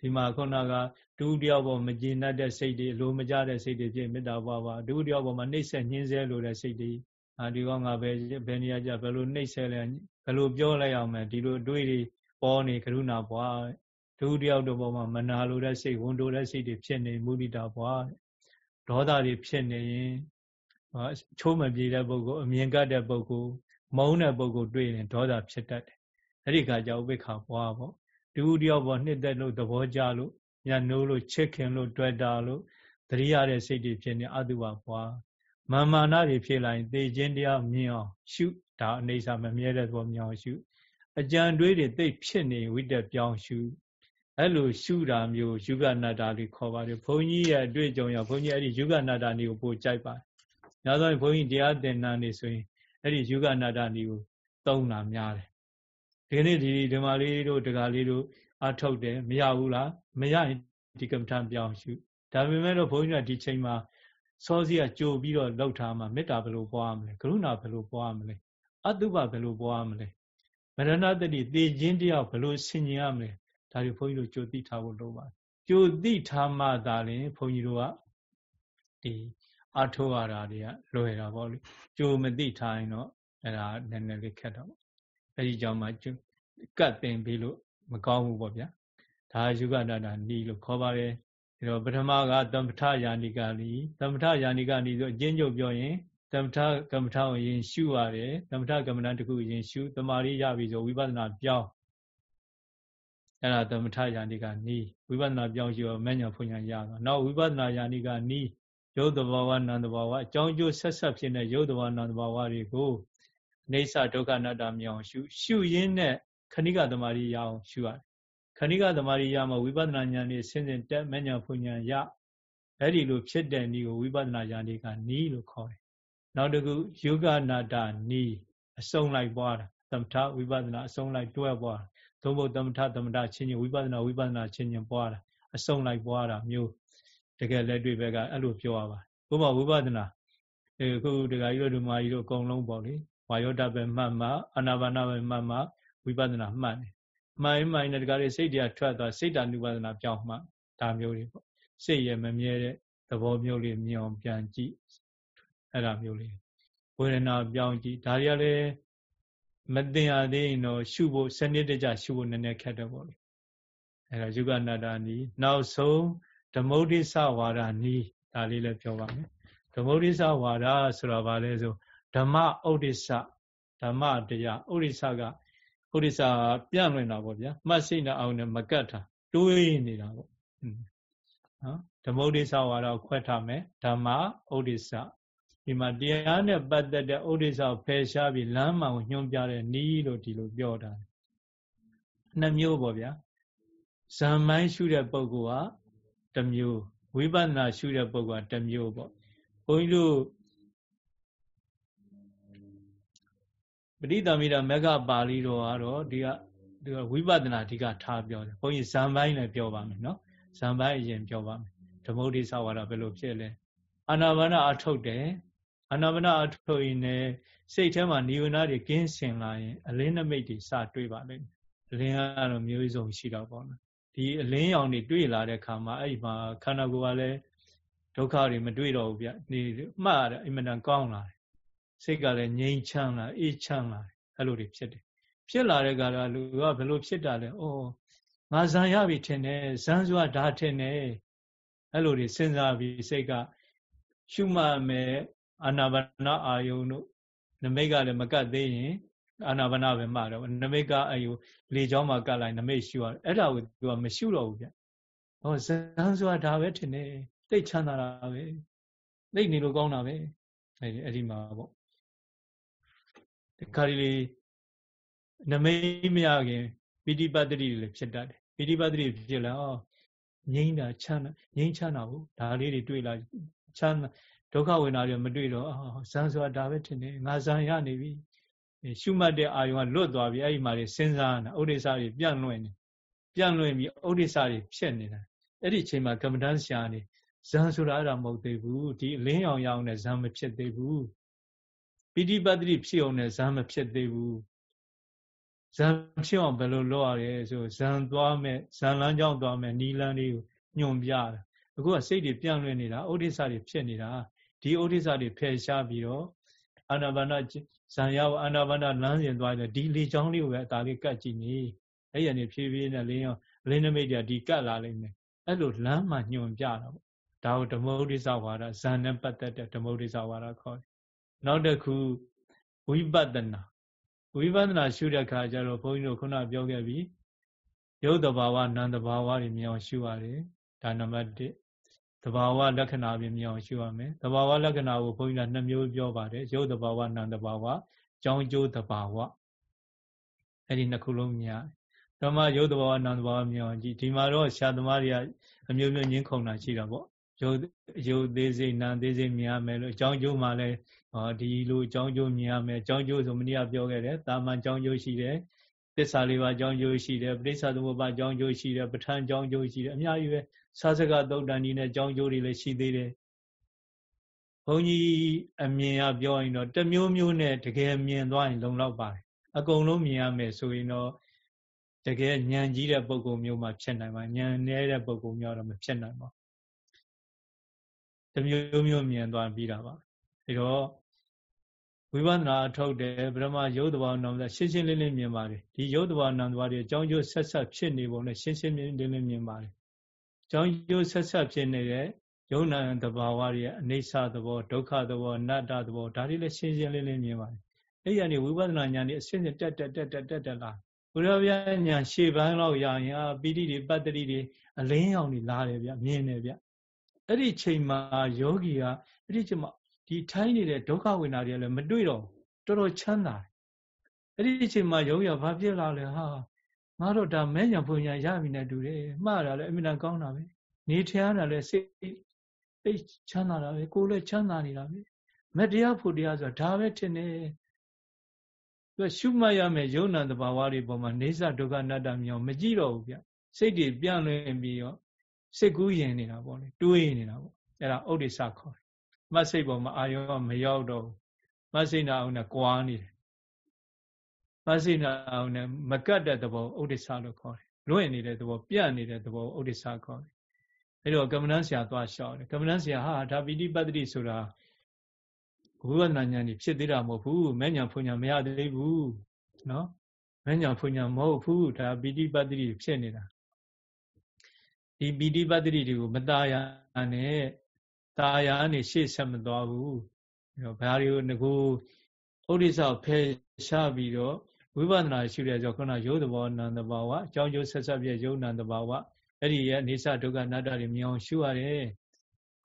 ဒီမှာခုနကဒုတိယဘောမကျေနပ်တဲ့စိတ်တွေလိုမကြတဲ့စိတ်တွေဖြစ်မေတ္တာပွားပါဒုတိယဘောမှာနှိမ့်ဆက်ညှင်းဆဲလိုတဲ့စိတ်တွေအာဒီကောငါပဲဘယ်နေရာကြဘယ်လိုနှိမ့်ဆဲလဲဘယ်လိုပြောလိုက်အောင်မလဲဒီလိုအတွေးတွေပေါ်နေကရုဏာပွားဒုတိယတို့ဘောမှာမနာလိုတဲ့စိတ်ဝန်တိုတဲ့စိတ်တွေဖြစ်နေမုဒိတာပွားဒေါသတွေဖြစ်နေရင်ချိုးမပြေတဲ့ပုဂ္ဂိုလ်အမြင်ကတ်တဲ့ပုဂ္ဂိုလ် မုန်းတဲ့ပုဂ္ဂိုလ်တွေ့ရင်ဒေါသဖြစ်တတ်တယ်အဲ့ဒီခါကျဥပိ္ပခာပွားပေါ့ဒုတိယဘောနှစ်သက်လို့သဘောကျလို့ညနိုးလို့ချစ်ခင်လို့တွေ့တာလို့တတိယတဲ့စိတ်တွေဖြစ်နေအတုပပွားမာမာနတွေဖြစ်လာရင်သေခြင်းတရားမြင်အောင်ရှုဒါအနေစာမမြဲတဲ့သဘောမြင်အောင်ရှုအကြံတွေးတွေသိဖြစ်နေဝိတက်ပြောင်းရှုအဲ့လိုရှုတာမျိုးယူကနာတာလေးခေါ်ပါတယ်ဘုန်းကြီးရဲ့အတွေ့အကြုံရဘုန်းကြီးအဲ့ဒီယူကနာတာနေကိုပို့ကြိုက်ပါတယ်။ညာဆိုရင်ဘုန်းကြီးတရားသင်တန်းနေဆိုရင် အဲ့ဒီယူကနာတာနေကိုသုံးတာများတယ်။ဒီကနေ့ဒီဓမ္မလေးတို့ဒကာလေးတို့အထုတ်တယ်မရဘူးလားမရရင်ဒီကမ္မထံပြောင်းရှုဒါပေမဲ့တော့ဘုန်းကြီးကဒီချိန်မှာစောစီကကြိုပြီးတော့လှုပ်ထားမှမေတ္တာဘယ်လိုပွားမလဲကရုဏာဘယ်လိုပွားမလဲအတုပဘယ်လိုပွားမလဲမရဏတတိသေခြင်းတရားဘယ်လိုဆင်ញင်ရမလဲဒါတွေဘုန်းကြီးတို့ကြိုသိထားဖို့လိုပါတယ်ကြိုသိထားမှသာလျှင်ဘုန်းကြီးတို့ကဒီ အထောရတာတွေကလွယ်တာပေါ့လေကြိုမသိထားရင်တော့အဲ့ဒါနည်းနည်းလေးခက်တော့အဲ့ဒီကြောင့်မှကတ်တင်ပြီးလို့မကောင်းဘူးပေါ့ဗျာဒါယုဂနာတာနီလို့ခေါ်ပါတယ်ဒါတော့ပထမကသမ္ပထယာနိကနီသမ္ပထယာနိကနီဆိုအကျဉ်းချုပ်ပြောရင်သမ္ပထကမ္မထကိုရင်ရှုရတယ်သမ္ပထကမ္မဋ္ဌာန်းတစ်ခုရင်ရှုတမာရီရပြီဆိုဝိပဿနာပြောင်းအဲ့ဒါသမထယာနိကနီးဝိပဿနာပြောင်းရှိတော့မညာဖွညာရတော့နောက်ဝိပဿနာယာနိကနီး ရုပ်တဘာဝနန္တဘာဝအကြောင်းကျိုးဆက်ဆက်ဖြစ်တဲ့ရုပ်တဘာဝနန္တဘာဝတွေကိုနေဆဒုက္ခနာတာမြောင်ရှုရှုရင်းနဲ့ခဏိကသမารီရအောင်ရှုရတယ်ခဏိကသမารီရမှာဝိပဿနာဉာဏ်နဲ့ဆင်းဆင်းတက်မညာဖွညာရအဲ့ဒီလိုဖြစ်တဲ့ဤကိုဝိပဿနာယာနိကနီးလို့ခေါ်တယ်နောက်တစ်ခုယောဂနာတာနီးအစုံလိုက်ပွားတာသမထဝိပဿနာအစုံလိုက်တွဲပွားတာသုံးဖို့သမထသမထချင်းချင်းဝိပဿနာဝိပဿနာချင်းချင်းပွားတာအစုံလိုက်ပွားတာမျိုး တကယ်လက်တွေ့ဘက်ကအဲ့လိုပြောရပါဘုမဝိပဿနာအဲခုဒကာကြီးတို့ဓမ္မကြီးတို့အကုန်လုံးပေါ့လေဝါယောတပဲမှတ်မှအာနာပါနာပဲမှတ်မှဝိပဿနာမှတ်တယ်မှန်မှန်နဲ့ဒကာလေးစိတ်တရားထွက်သွားစိတ်တ ानु ပဒနာပြောင်းမှဒါမျိုးတွေပေါ့စိတ်ရဲ့မမြဲတဲ့သဘောမျိုးလေးမြင်အောင်ပြန်ကြည့်အဲ့ဒါမျိုးလေးဝေဒနာပြောင်းကြည့်ဒါတွေကလည်းမတင်ရသေးရင်တော့ရှုဖို့စနစ်တကျရှုဖို့နည်းနည်းခက်တယ်ပေါ့လေအဲ့ဒါယုဂနာတာနီနောက်ဆုံး ဓမ္မုဒိသဝါဒနီဒါလေးလည်းပြောပါမယ်ဓမ္မုဒိသဝါဒဆိုတာဘာလဲဆိုဓမ္မဥဒိစ္စဓမ္မတရားဥဒိစ္စကဥဒိစ္စပြန့်လွင်တာပေါ့ဗျာမှတ်စိတ်နဲ့အောင်နဲ့မကတ်တာတွေးနေတာပေါ့နော်ဓမ္မဥဒိစ္စဝါဒကိုခွဲထားမယ်ဓမ္မဥဒိစ္စဒီမှာတရားနဲ့ပတ်သက်တဲ့ဥဒိစ္စကိုဖယ်ရှားပြီးလမ်းမှန်ကိုညွှန်ပြတဲ့နီးလို့ဒီလိုပြောတာနှစ်မျိုးပေါ့ဗျာဇံမိုင်းရှုတဲ့ပုဂ္ဂိုလ်က တစ်မျိုးဝိပဿနာရှုတဲ့ပုဂ္ဂိုလ်ကတစ်မျိုးပေါ့ဘုန်းကြီးတို့ပဋိသမီတာမက္ခပါဠိတော်ကတော့ဒီကဒီကဝိပဿနာအဓိကထားပြောတယ်ဘုန်းကြီးဇံပိုင်းလည်းပြောပါမယ်နော်ဇံပိုင်းအရင်ပြောပါမယ်ဓမ္မုဒိသဝါဒဘယ်လိုဖြစ်လဲအာနာပါနအထုတ်တယ်အာနာပါနအထုတ်ရင်လည်းစိတ်ထဲမှာနိဝရဏတွေကင်းစင်လာရင်အလင်းနမိတ်တွေစတွေ့ပါလိမ့်မယ်အလင်းကတော့မျိုးစုံရှိတော့ပေါ့နော် ဒီအလင်းရောင်တွေတွေ့လာတဲ့ခါမှာအဲ့ဒီမှာခန္ဓာကိုယ်ကလည်းဒုက္ခတွေမတွေ့တော့ဘူးဗျဒီမှတ်ရအင်မတန်ကောင်းလာတယ်စိတ်ကလည်းငြိမ်ချမ်းလာအေးချမ်းလာအဲ့လိုတွေဖြစ်တယ်ဖြစ်လာတဲ့ကလာလူကဘယ်လိုဖြစ်တာလဲဩငါဇံရပြီထင်တယ်ဇံစွာဓာထင်တယ်အဲ့လိုတွေစဉ်းစားပြီးစိတ်ကရှုမှတ်မယ်အာနာပါနအာယုံတို့နမိတ်ကလည်းမကတ်သေးရင် အာနာပါနပဲမှတော့နမိတ်ကအယူလေချောင်းမှာကတ်လိုက်နမိတ်ရှုရအဲ့ဒါကိုသူကမရှုတော့ဘူးဗျဟောဇံစွာဒါပဲထင်တယ်တိတ်ချမ်းသာတာပဲတိတ်နေလို့ကောင်းတာပဲအဲ့ဒီအဲ့ဒီမှာပေါ့ဒီခါလေးနမိတ်မရခင်ပိဋိပတ်တိတွေလည်းဖြစ်တတ်တယ်ပိဋိပတ်တိဖြစ်လာအော်ငြိမ်းတာချမ်းငြိမ်းချမ်းတာဟုတ်ဒါလေးတွေတွေ့လာချမ်းဒုက္ခဝေဒနာတွေမတွေ့တော့အော်ဇန်ဆိုတာဒါပဲထင်တယ်ငါဇန်ရနေပြီ ရှုမှတ်တဲ့အာယုံကလွတ်သွားပြီအဲ့ဒီမှာတွေစဉ်းစားနေတာဥဒိစ္စတွေပြန့်လွင့်နေပြန့်လွင့်ပြီးဥဒိစ္စတွေဖြစ်နေတာအဲ့ဒီအချိန်မှာကမ္မဋ္ဌာန်းဆရာနေဇန်ဆိုတာအဲ့ဒါမဟုတ်သေးဘူးဒီအလင်းရောင်ရောင်နဲ့ဇန်မဖြစ်သေးဘူးပိဋိပတ်တိဖြစ်အောင်နဲ့ဇန်မဖြစ်သေးဘူးဇန်ဖြစ်အောင်ဘယ်လိုလုပ်ရလဲဆိုဇန်သွားမယ်ဇန်လန်းကြောင်းသွားမယ်နီလန်းလေးကိုညွန်ပြတာအခုကစိတ်တွေပြန့်လွင့်နေတာဩဒိစ္စတွေဖြစ်နေတာဒီဩဒိစ္စတွေဖယ်ရှားပြီးတော့ အာနာပါနဇံရောက်အာနာပါနလမ်းစဉ်သွားတယ်ဒီလေချောင်းလေးကိုပဲအသာလေးကတ်ကြည့်နေအဲ့ရနေဖြည်းဖြည်းနဲ့လင်းရောလင်းနမိတ်တွေဒီကတ်လာလိမ့်မယ်အဲ့လိုလမ်းမှညွန်ပြတာပေါ့ဒါကိုဓမ္မဥဒိစ္စဝါဒဇံနဲ့ပတ်သက်တဲ့ဓမ္မဥဒိစ္စဝါဒခေါ်တယ်နောက်တစ်ခုဝိပဿနာဝိပဿနာရှုတဲ့အခါကျတော့ဘုန်းကြီးတို့ခုနပြောခဲ့ပြီရုပ်တဘာဝနာမ်တဘာဝတွေမြင်အောင်ရှုရတယ်ဒါနံပါတ်1 တဘာဝလက္ခဏာတွေမြင်အောင်ရှုရမယ်တဘာဝလက္ခဏာကိုဘုန်းကြီးကနှစ်မျိုးပြောပါတယ်ရုပ်တဘာဝနာမ်တဘာဝကြောင်းကျိုးတဘာဝအဲ့ဒီနှစ်ခုလုံးမြင်ရတယ်ဓမ္မရုပ်တဘာဝနာမ်တဘာဝမြင်အောင်ကြည့်ဒီမှာတော့ဆရာသမားတွေကအမျိုးမျိုးညင်းခုန်တာရှိတာပေါ့ရုပ်ရုပ်သေးစိတ်နာမ်သေးစိတ်မြင်ရမယ်လို့အကြောင်းကျိုးမှလည်းဟောဒီလိုအကြောင်းကျိုးမြင်ရမယ်အကြောင်းကျိုးဆိုမနေ့ကပြောခဲ့တယ်တာမန်အကြောင်းကျိုးရှိတယ်သစ္စာလေးပါးအကြောင်းကျိုးရှိတယ်ပဋိစ္စသမုပ္ပါအကြောင်းကျိုးရှိတယ်ပဋ္ဌာန်းအကြောင်းကျိုးရှိတယ်အများကြီးပဲစာစကသုတ်တန်ဒီနဲ့အကြောင်းကျိုးတွေလည်းရှိသေးတယ်ဘုန်းကြီးအမြင်အပြောရင်တော့တမျိုးမျိုးနဲ့တကယ်မြင်သွားရင်လုံလောက်ပါတယ်အကုန်လုံးမြင်ရမယ်ဆိုရင်တော့တကယ်ဉာဏ်ကြီးတဲ့ပုံကုမျိုးမှဖြစ်နိုင်ပါဉာဏ်နည်းတဲ့ပုံကုမျိုးတော့မဖြစ်နိုင်ပါတမျိုးမျိုးမြင်သွားပြီးတာပါအဲတော့ဝိပဿနာအထုတ်တယ်ဗြဟ္မာယုတ်တဘာနာမ်ရှင်းရှင်းလင်းလင်းမြင်ပါတယ်ဒီယုတ်တဘာနာမ်တဘာတွေအကြောင်းကျိုးဆက်ဆက်ဖြစ်နေပုံနဲ့ရှင်းရှင်းလင်းလင်းမြင်ပါတယ်အ ကြောင်းကျိုးဆက်ဆက်ဖြစ်နေတဲ့ယုံနာတဘာဝတွေရဲ့အနေဆသဘောဒုက္ခသဘောနတ္တသဘောဒါတွေလည်းရှင်းရှင်းလင်းလင်းမြင်ပါတယ်အဲ့ဒီကနေဝိပဿနာဉာဏ်นี่အစစ်စစ်တက်တက်တက်တက်တက်တက်လာဘုရားဗျာဉာဏ်ရှေ့ပိုင်းလောက်ရရင်အာပိဋိတွေပတ္တိတွေအလင်းရောင်တွေလာတယ်ဗျမြင်တယ်ဗျအဲ့ဒီချိန်မှာယောဂီကအဲ့ဒီချိန်မှာဒီထိုင်းနေတဲ့ဒုက္ခဝေဒနာတွေလည်းမတွေ့တော့တော်တော်ချမ်းသာတယ်အဲ့ဒီအချိန်မှာယောဂီကဘာဖြစ်လာလဲဟာ ငါတို့ဒါမဲညာဖွညာရပြီနဲ့တူတယ်မှားတာလည်းအမြဲတမ်းကောင်းတာပဲနေထရတာလည်းစိတ်စိတ်ချမ်းသာတာပဲကိုယ်လည်းချမ်းသာနေတာပဲမတရားဖို့တရားဆိုတာဒါပဲထင်တယ်သူရှုမှတ်ရမယ်ယုံနာတဘာဝတွေပေါ်မှာနေသဒုက္ခအနတ္တမြောင်မကြည့်တော့ဘူးဗျစိတ်တွေပြန့်လွင်ပြီးရောစိတ်ကူးရင်နေတာပေါ့လေတွေးနေတာပေါ့အဲ့ဒါဥဒိစ္စခေါ်တယ်မတ်စိတ်ပေါ်မှာအာယောမရောက်တော့ဘူးမတ်စိတ်နာအောင်နဲ့ကွာနေတယ် မတ်စိတ်နာအောင်နဲ့မကတ်တဲ့သဘောဥဒိစ္စလို့ခေါ်တယ်လွင့်နေတဲ့သဘောပြန့်နေတဲ့သဘောဥဒိစ္စခေါ်တယ် အဲ့တော့ကမ္မဋ္ဌာန်းဆရာသွားလျှောက်တယ်ကမ္မဋ္ဌာန်းဆရာဟာဒါပိဋိပတ္တိဆိုတာဝိပဿနာဉာဏ်ကြီးဖြစ်သေးတာမဟုတ်ဘူးမဲ့ညာဖွညာမရသေးဘူးနော်မဲ့ညာဖွညာမဟုတ်ဘူးဒါပိဋိပတ္တိဖြစ်နေတာဒီပိဋိပတ္တိတွေကိုမตาရနဲ့ตาရနဲ့ရှေ့ဆက်မသွားဘူးအဲ့တော့ဘာတွေကိုငကိုဥဒိစ္စဖယ်ရှားပြီးတော့ ဝိပဿနာရှုရကြောခုနရုပ်သဘောနာမ်သဘာဝအကြောင်းကျိုးဆက်ဆက်ပြရုပ်နာမ်သဘာဝအဲ့ဒီရဲ့အနေဆဒုက္ခအနတ္တတွေမြင်အောင်ရှုရတယ်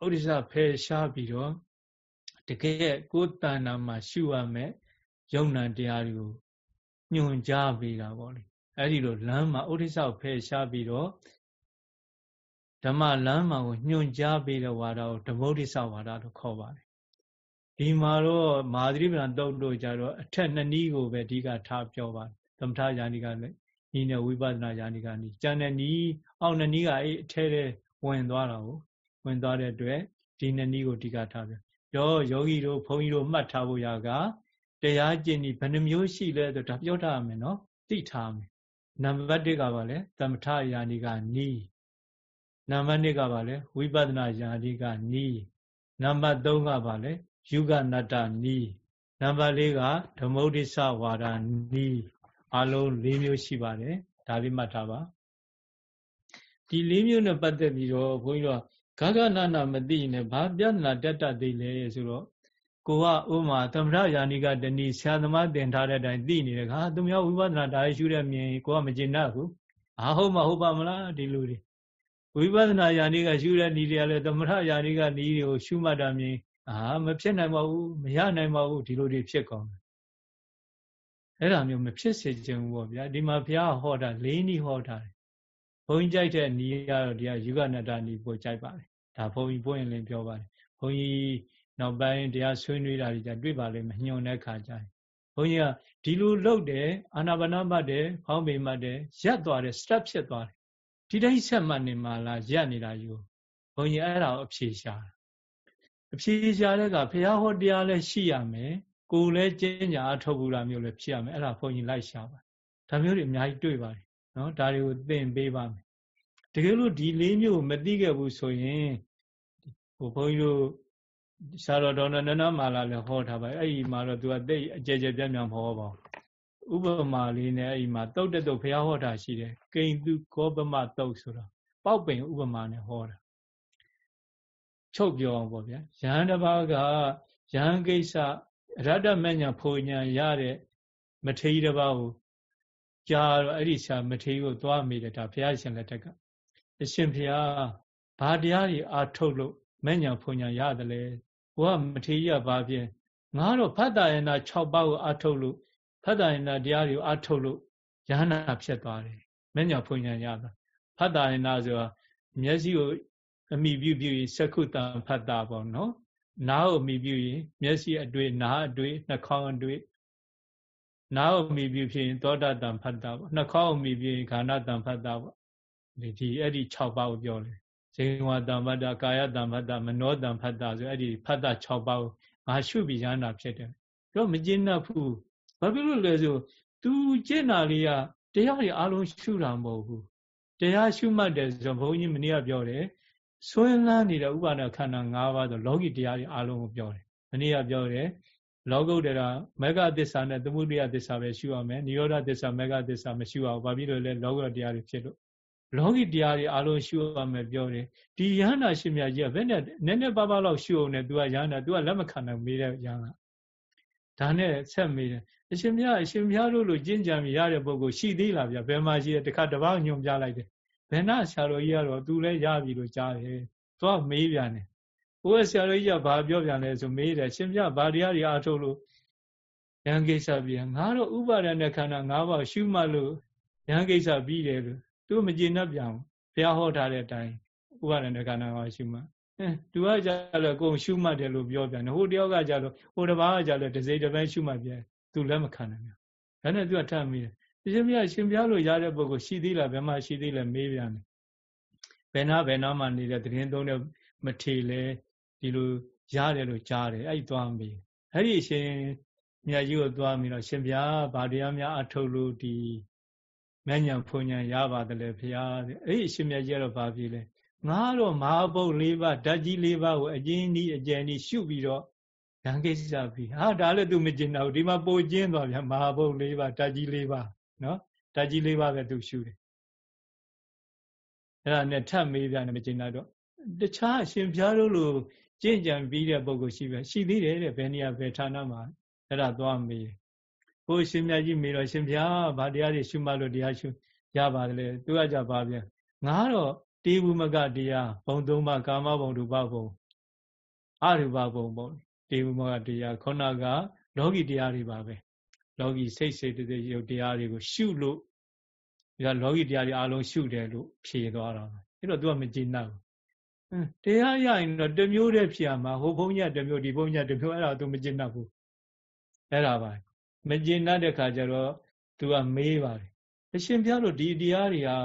ဥဒိစ္စဖယ်ရှားပြီးတော့တကယ်ကိုယ်တဏ္ဍာမှာရှုရမယ်ယုံနာတရားတွေကိုညွန်ကြားပေးတာပေါ့လေအဲ့ဒီလိုလမ်းမှာဥဒိစ္စကိုဖယ်ရှားပြီးတော့ဓမ္မလမ်းမှာကိုညွန်ကြားပေးတဲ့ဝါဒကိုဓမ္မုဒိစ္စဝါဒလို့ခေါ်ပါတယ် ဒီမှာတော့မာသရိပဏတုတ်တို့ကြတော့အထက်နှစ်နည်းကိုပဲအဓိကထားပြောပါတယ်သမထယာနိကလည်းဤနဲ့ဝိပဿနာယာနိကနီးကျန်တဲ့နီးအောက်နှစ်နည်းကအဲ့အထဲထဲဝင်သွားတာကိုဝင်သွားတဲ့အတွက်ဒီနှစ်နည်းကိုအဓိကထားပြောပြောယောဂီတို့ဘုန်းကြီးတို့မှတ်ထားဖို့ရကတရားကျင့်ဒီဘယ်နှမျိုးရှိလဲဆိုဒါပြောထားရမယ်နော်သိထားမယ်နံပါတ်1ကပါလဲသမထယာနိကနီးနံပါတ်2ကပါလဲဝိပဿနာယာနိကနီးနံပါတ်3ကပါလဲ ယုဂနတ္တနီးနံပါတ်၄ကဓမ္မုဒိသဝါဒနီးအလုံး၄မျိုးရှိပါတယ်ဒါလေးမှတ်ထားပါဒီ၄မျိုးနဲ့ပတ်သက်ပြီးတော့ဘုန်းကြီးတို့ဂဂနာနာမသိနေဘာပြဿနာတက်တတ်သေးလဲဆိုတော့ကိုကဥမာသမထယာနိကတဏီဆရာသမားတင်ထားတဲ့အတိုင်းသိနေတယ်ခါသူများဝိပဿနာဒါရရှုတဲ့မြင်ကိုကမကျင်တတ်ဘူးအာဟုတ်မဟုတ်ပါမလားဒီလူတွေဝိပဿနာယာနိကရှုတဲ့ဤတွေကလည်းသမထယာနိကဤတွေကိုရှုမှတ်တာမြင် အာမဖြစ်နိုင်ပါဘူးမရနိုင်ပါဘူးဒီလိုတွေဖြစ်ကောင်းတယ်အဲ့ဒါမျိုးမဖြစ်စေချင်ဘူးပေါ့ဗျာဒီမှာဘုရားဟောတာလေးနည်းဟောတာတယ်ဘုန်းကြီးကြိုက်တဲ့နည်းကတော့ဒီကယူကနတနည်းပို့ကြိုက်ပါတယ်ဒါဘုန်းကြီးပို့ရင်လည်းပြောပါတယ်ဘုန်းကြီးနောက်ပိုင်းတရားဆွေးနွေးတာတွေကြတွေ့ပါလိမ့်မယ်ညွန်တဲ့ခါကျရင်ဘုန်းကြီးကဒီလိုလုပ်တယ်အာနာပါနမှတ်တယ်ဖောင်းပေမှတ်တယ်ရက်သွားတယ် step ဖြစ်သွားတယ်ဒီတိုင်းဆက်မှတ်နေမှလားရက်နေတာယူဘုန်းကြီးအဲ့ဒါကိုအဖြေရှာတာ အဖြေရှာတဲ့ကဘုရားဟောတရားလည်းရှိရမယ်ကိုယ်လည်းကျင့်ကြအထောက်ဘူးတာမျိုးလည်းဖြစ်ရမယ်အဲ့ဒါဘုန်းကြီးလိုက်ရှာပါဒါမျိုးတွေအများကြီးတွေ့ပါတယ်နော်ဒါတွေကိုသင်ပေးပါမယ်တကယ်လို့ဒီလေးမျိုးမသိခဲ့ဘူးဆိုရင်ဟိုဘုန်းကြီးတို့ရှာတော်တော်နဲ့နနမာလာလည်းဟောထားပါအဲ့ဒီမှာတော့သူကတိတ်အကျယ်ကျယ်ပြန့်ပြန့်ဟောပါဥပမာလေးနဲ့အဲ့ဒီမှာတုတ်တက်တုတ်ဘုရားဟောတာရှိတယ်ကိန်သူကောပမတုတ်ဆိုတာပေါက်ပင်ဥပမာနဲ့ဟောတာ ချုပ်ပြောအောင်ပေါ့ဗျာယဟန်တစ်ပါးကယဟန်ကိစ္စရတ္တမညာဖူညာရတဲ့မထေရတစ်ပါးကိုကြားတော့အဲ့ဒီဆရာမထေရကိုသွားမိတယ်ဒါဘုရားရှင်လက်ထက်ကအရှင်ဘုရားဘာတရားကြီးအာထုတ်လို့မညာဖူညာရတယ်လေဘုရားမထေရကဘာဖြစ်ငါတော့ဖတ်တာယနာ6ပါးကိုအာထုတ်လို့ဖတ်တာယနာတရားတွေကိုအာထုတ်လို့ယဟနာဖြစ်သွားတယ်မညာဖူညာရတာဖတ်တာယနာဆိုတာမျက်စိကို အမိပြုပြုရင်စက္ခုတံဖတ်တာပေါ့နော်နားကိုအမိပြုရင်မျက်စိအတွေ့နားအတွေ့နှာခေါင်းအတွေ့နားကိုအမိပြုဖြစ်ရင်သောတာတံဖတ်တာပေါ့နှာခေါင်းအမိပြုရင်ခန္ဓာတံဖတ်တာပေါ့ဒီဒီအဲ့ဒီ6ပါးကိုပြောတယ်ဇေဝတံဖတ်တာကာယတံဖတ်တာမနောတံဖတ်တာဆိုအဲ့ဒီဖတ်တာ6ပါးကိုငါရှုပြီးရဟနာဖြစ်တယ်တော့မကျင့်တတ်ဘူးဘာဖြစ်လို့လဲဆို तू ကျင့်တာလေးကတရားတွေအလုံးရှုတာမဟုတ်ဘူးတရားရှုမှတ်တယ်ဆိုတော့ဘုန်းကြီးမနေ့ကပြောတယ် ဆွဲလန်းနေတဲ့ဥပါဒခန္ဓာ၅ပါးဆိုလောကီတရားတွေအလုံးကိုပြောတယ်။မနေ့ကပြောတယ်လောကုတ္တရာမေဃသစ္စာနဲ့သမုဒိယသစ္စာပဲရှုရမယ်။နိရောဓသစ္စာမေဃသစ္စာမရှုအောင်။ဘာဖြစ်လို့လဲလောကတရားတွေဖြစ်လို့လောကီတရားတွေအလုံးရှုရမယ်ပြောတယ်။ဒီယဟနာရှင်မြတ်ကြီးကဘယ်နဲ့နည်းနည်းပါးပါးလောက်ရှုအောင်နဲ့ तू ကယဟနာ तू ကလက်မခံနိုင်မေးတဲ့ယဟနာ။ဒါနဲ့ဆက်မေးတယ်။အရှင်မြတ်အရှင်မြတ်တို့လိုကျင့်ကြံရတဲ့ပုဂ္ဂိုလ်ရှိသေးလားဗျ။ဘယ်မှာရှိတယ်တခါတပောက်ညွန်ပြလိုက်တယ် ဘယ်နှဆရာတော်ကြီးကတော့သူလည်းရပြီလို့ကြားတယ်သွားမေးပြန်တယ်ဘိုးဆရာတော်ကြီးကဘာပြောပြန်လဲဆိုမေးတယ်ရှင်ပြဘာတရားတွေအားထုတ်လို့ရဟန်းကိစ္စပြန်ငါတော့ဥပါဒณะခန္ဓာ၅ပါးရှုမှတ်လို့ရဟန်းကိစ္စပြီးတယ်လို့သူမကျေနပ်ပြန်ဘုရားဟောထားတဲ့အတိုင်းဥပါဒณะခန္ဓာ၅ပါးရှုမှတ်အဲသူကကြလို့ကိုယ်ရှုမှတ်တယ်လို့ပြောပြန်တယ်ဟိုတယောက်ကကြလို့ဟိုတစ်ပါးကကြလို့တစ်စိတ်တစ်ပိုင်းရှုမှတ်ပြန်သူလည်းမခံနိုင်ဘူးဒါနဲ့သူကထပ်မိတယ် ရှင်ပြရှင်ပြလို့ရတဲ့ပုဂ္ဂိုလ်ရှိသေးလားဘယ်မှာရှိသေးလဲမေးပြန်တယ်ဘယ်နာဘယ်နာမှနေတဲ့တရင်သုံးတဲ့မထေလဲဒီလိုရတယ်လို့ကြားတယ်အဲ့သွားမေးအဲ့ဒီရှင်မြတ်ကြီးကိုသွားပြီးတော့ရှင်ပြဗာတရားများအထုတ်လို့ဒီမဉ္ဇဉ်ဖွဉ္ဇဉ်ရပါတယ်လေဖရာတဲ့အဲ့ဒီရှင်မြတ်ကြီးကတော့ဗာပြီလေငါတော့မဟာဘုတ်၄ပါးဓာတ်ကြီး၄ပါးကိုအကျဉ်းဤအကျဉ်းဤရှုပြီးတော့ရံကိစ္စပြီဟာဒါလည်း तू မကျင်တော့ဒီမှာပိုကျင်းသွားဗျာမဟာဘုတ်၄ပါးဓာတ်ကြီး၄ပါး နော်ဓာတ်ကြီး၄ပါးပဲ तू ရှုတယ်အဲ့ဒါနဲ့ထပ်မေးပြန်တယ်မကျင်တော့တခြားအရှင်ဘုရားတို့လိုကြင့်ကြံပြီးတဲ့ပုံကိုရှိပဲရှိသေးတယ်တဲ့ဘယ်နေရာဘယ်ဌာနမှာအဲ့ဒါသွားမေးဘိုးရှင်မြတ်ကြီးမေးတော့ရှင်ဘုရားဗာတရားတွေရှုမှလို့တရားရှုရပါတယ်လေသူကကြပါပြန်ငါတော့တေဝုမကတရားဘုံသုံးပါကာမဘုံရူပဘုံအရူပဘုံဘုံတေဝုမကတရားခုနကလောကီတရားတွေပါပဲ လောကီစိတ်စိတ်တည်းရုပ်တရားတွေကိုရှုလို့ဒါလောကီတရားတွေအလုံးရှုတယ်လို့ဖြေသွားတာအဲ့တော့ तू ကမကြည်နပ်ဘူးတရားရရင်တော့တမျိုးတည်းဖြစ်ရမှာဟိုဘုံညတမျိုးဒီဘုံညတမျိုးအဲ့ဒါ तू မကြည်နပ်ဘူးအဲ့ဒါပါမကြည်နပ်တဲ့ခါကျတော့ तू ကမေးပါတယ်အရှင်ဘုရားတို့ဒီတရားတွေဟာ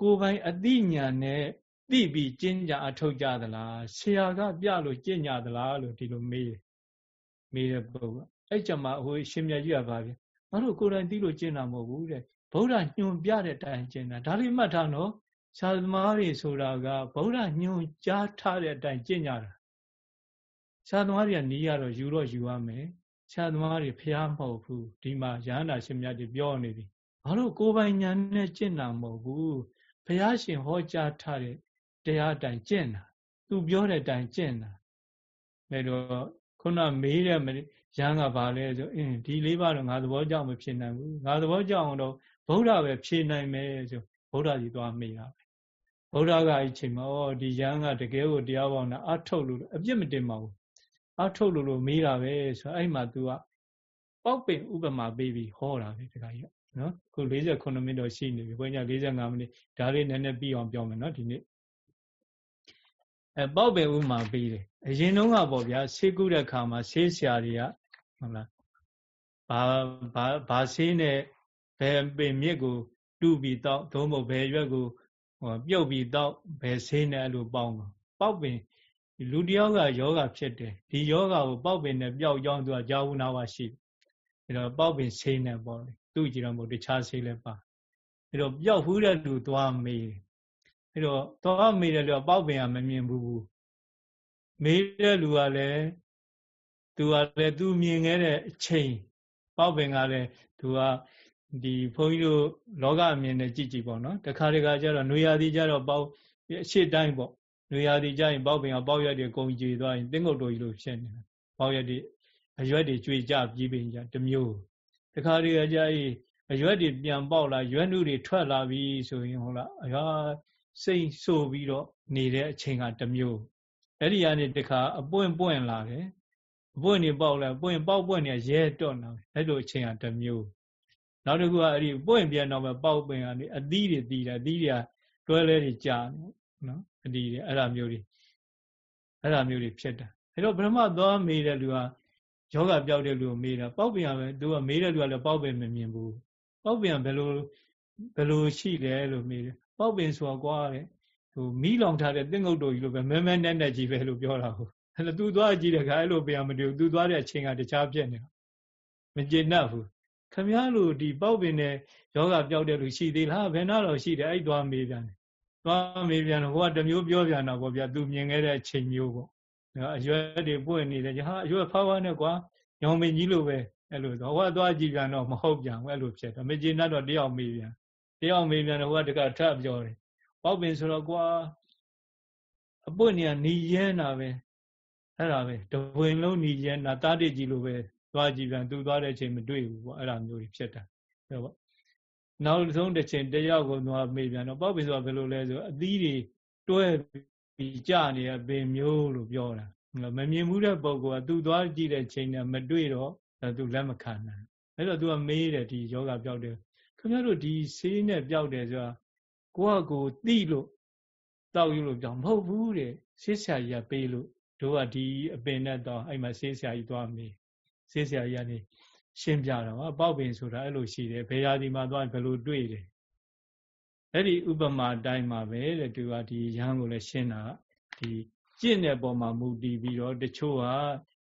ကိုယ်ပိုင်အသိဉာဏ်နဲ့သိပြီးကျင့်ကြအထောက်ကြသလားဆရာကပြလို့ကျင့်ကြသလားလို့ဒီလိုမေးတယ်မေးတဲ့ပုဂ္ဂိုလ် အဲ့ကြမှာဟိုရှင်မြတ်ကြီးကပါဗျငါတို့ကိုယ်တိုင်သိလို့ကျင့်တာမဟုတ်ဘူးတဲ့ဗုဒ္ဓညွန်ပြတဲ့အတိုင်းကျင့်တာဒါလေးမှတ်ထားနော်ဆရာသမားတွေဆိုတာကဗုဒ္ဓညွန်ကြားထားတဲ့အတိုင်းကျင့်ကြတာဆရာသမားတွေကနီးရတော့ယူတော့ယူရမယ်ဆရာသမားတွေဖျားမဟုတ်ဘူးဒီမှာရဟန္တာရှင်မြတ်တွေပြောနေပြီဘာလို့ကိုယ်ပိုင်ညာနဲ့ကျင့်တာမဟုတ်ဘူးဘုရားရှင်ဟောကြားထားတဲ့တရားတိုင်ကျင့်တာသူပြောတဲ့တိုင်ကျင့်တာအဲတော့ခုနမေးတဲ့ ရဟန်းကဘာလဲဆိုအင်းဒီလေးပါတော့ငါသဘောကြောင့်မဖြစ်နိုင်ဘူးငါသဘောကြောင့်တော့ဗုဒ္ဓပဲဖြေနိုင်မယ်ဆိုဗုဒ္ဓကြီးသွားမေးတာပဲဗုဒ္ဓကအဲ့ချိန်မှာဩဒီရဟန်းကတကယ်ကိုတရားပေါင်းတာအထုတ်လို့အပြစ်မတင်ပါဘူးအထုတ်လို့လို့မေးတာပဲဆိုအဲ့မှာ तू ကပေါက်ပင်ဥပမာပေးပြီးဟောတာပဲဒီကကြီးနော်ခု48မိနစ်တော့ရှိနေပြီဘုန်းကြီး45မိနစ်ဒါလေးနည်းနည်းပြီးအောင်ပြောမယ်နော်ဒီနေ့အဲပေါက်ပင်ဥမာပေးတယ်အရင်တုန်းကပေါ့ဗျာဆေးကုတဲ့ခါမှာဆေးဆရာတွေက ဟုတ်လားဘာဘာဘာဆေးနဲ့ဘယ်ပင်မြစ်ကိုတူပြီးတော့သုံးဖို့ဘယ်ရွက်ကိုဟောပြုတ်ပြီးတော့ဘယ်ဆေးနဲ့အဲ့လိုပေါင်းတော့ပေါက်ပင်လူတယောက်ကယောဂဖြစ်တယ်ဒီယောဂကိုပေါက်ပင်နဲ့ပျောက်ကြောင်းသူကကြာဝနာဝရှိတယ်အဲ့တော့ပေါက်ပင်ဆေးနဲ့ပေါ့လေသူ့ကြည့်တော့မဟုတ်တခြားဆေးလည်းပါအဲ့တော့ပျောက်ဖူးတဲ့လူသွားမေးအဲ့တော့သွားမေးတဲ့လူကပေါက်ပင်ကမမြင်ဘူးမေးတဲ့လူကလည်း သူကလည်းသူမြင်ခဲ့တဲ့အချိန်ပေါက်ပင်ကလည်းသူကဒီဘုန်းကြီးတို့လောကအမြင်နဲ့ကြည့်ကြည့်ပေါ့နော်တခါတခါကျတော့နွေရာသီကျတော့ပေါက်အရှိတိုင်းပေါ့နွေရာသီကျရင်ပေါက်ပင်ကပေါက်ရက်တွေကုန်ကြွေသွားရင်တင်းငုတ်တော်ကြီးလို့ဖြစ်နေတာပေါက်ရက်တွေအရွက်တွေကြွေကြပြီးပင်ကြတမျိုးတခါတခါကျရင်အရွက်တွေပြန်ပေါက်လာရွက်နှုတွေထွက်လာပြီဆိုရင်ဟုတ်လားအရာစိတ်ဆိုးပြီးတော့နေတဲ့အချိန်ကတမျိုးအဲ့ဒီကနေတခါအပွင့်ပွင့်လာတယ်အ ပွင့်နေပေါက်လာပွင့်ပေါက်ပွင့်နေရဲတော့နေအဲ့လိုအချိန်ကတမျိုးနောက်တစ်ခုကအဲ့ဒီပွင့်ပြန်တော့မှပေါက်ပွင့်ကနေအသီးတွေတီးတယ်အသီးတွေကတွဲလဲတွေကြာနော်အသီးတွေအဲ့ဒါမျိုးတွေအဲ့ဒါမျိုးတွေဖြစ်တာအဲ့တော့ဗြဟ္မသွားမေးတဲ့လူကယောဂပြောက်တဲ့လူကိုမေးတာပေါက်ပြန်ပဲသူကမေးတဲ့လူကလည်းပေါက်ပင်မမြင်ဘူးပေါက်ပြန်ဘယ်လိုဘယ်လိုရှိလဲလို့မေးတယ်ပေါက်ပင်ဆိုတော့ကွာတဲ့ဟိုမိလောင်ထားတဲ့တင်းငုတ်တော်ကြီးလိုပဲမဲမဲနဲ့နဲ့ကြီးပဲလို့ပြောတာဟုတ် အဲ့လိုသူသွားကြည့်တဲ့ခါအဲ့လိုပြန်မတွေ့ဘူးသူသွားတဲ့အချိန်ကတခြားပြက်နေတာမကျေနပ်ဘူးခမည်းလို့ဒီပေါက်ပင်နဲ့ယောဂပြောက်တဲ့လူရှိသေးလားဘယ်နာတော့ရှိတယ်အဲ့သွားမေးပြန်တယ်သွားမေးပြန်တော့ဟိုကတမျိုးပြောပြန်တော့ဗောဗျာသူမြင်ခဲ့တဲ့အချိန်မျိုးပေါ့အရွယ်တွေပွင့်နေတယ်ဟာအရွယ်ဖားဖားနဲ့ကွာညောင်မင်းကြီးလိုပဲအဲ့လိုတော့ဟိုကသွားကြည့်ပြန်တော့မဟုတ်ပြန်ဘူးအဲ့လိုဖြစ်တော့မကျေနပ်တော့တယောက်မေးပြန်တယောက်မေးပြန်တော့ဟိုကတကထပ်ပြောတယ်ပေါက်ပင်ဆိုတော့ကွာအပွင့်နေကနေရဲနာပဲ အဲ့ဒါပဲတဝင်လုံးနေရဲနာတားတိကြီးလိုပဲသွားကြည့်ပြန်သူသွားတဲ့အချိန်မတွေ့ဘူးပေါ့အဲ့ဒါမျိုးကြီးဖြစ်တာဟုတ်ပေါ့နောက်ဆုံးတစ်ချိန်တယောက်ကိုသွားမေးပြန်တော့ပေါက်ပင်ဆိုတာဘယ်လိုလဲဆိုအသီးတွေတွဲပြီးကြနေရပင်မျိုးလို့ပြောတာမမြင်မှုတဲ့ပုံကသူသွားကြည့်တဲ့ချိန်နဲ့မတွေ့တော့သူလက်မခံနိုင်အဲ့တော့သူကမေးတယ်ဒီယောဂပြောက်တယ်ခင်ဗျားတို့ဒီဆေးနဲ့ပြောက်တယ်ဆိုတာကိုယ့်အကိုသိလို့တောက်ယူလို့ပြောင်းမဟုတ်ဘူးတဲ့ဆေးဆရာကြီးကပေးလို့ တို့ကဒီအပင်နဲ့တော့အဲ့မှာဆေးဆရာကြီးသွားမေးဆေးဆရာကြီးကနေရှင်းပြတော့အပေါက်ပင်ဆိုတာအဲ့လိုရှိတယ်ဘယ်ရာဒီမှာသွားဘယ်လိုတွေ့တယ်အဲ့ဒီဥပမာတိုင်းမှာပဲတဲ့သူကဒီရဟန်းကိုလည်းရှင်းတာဒီကျင့်တဲ့ပုံမှာမူတည်ပြီးတော့တချို့က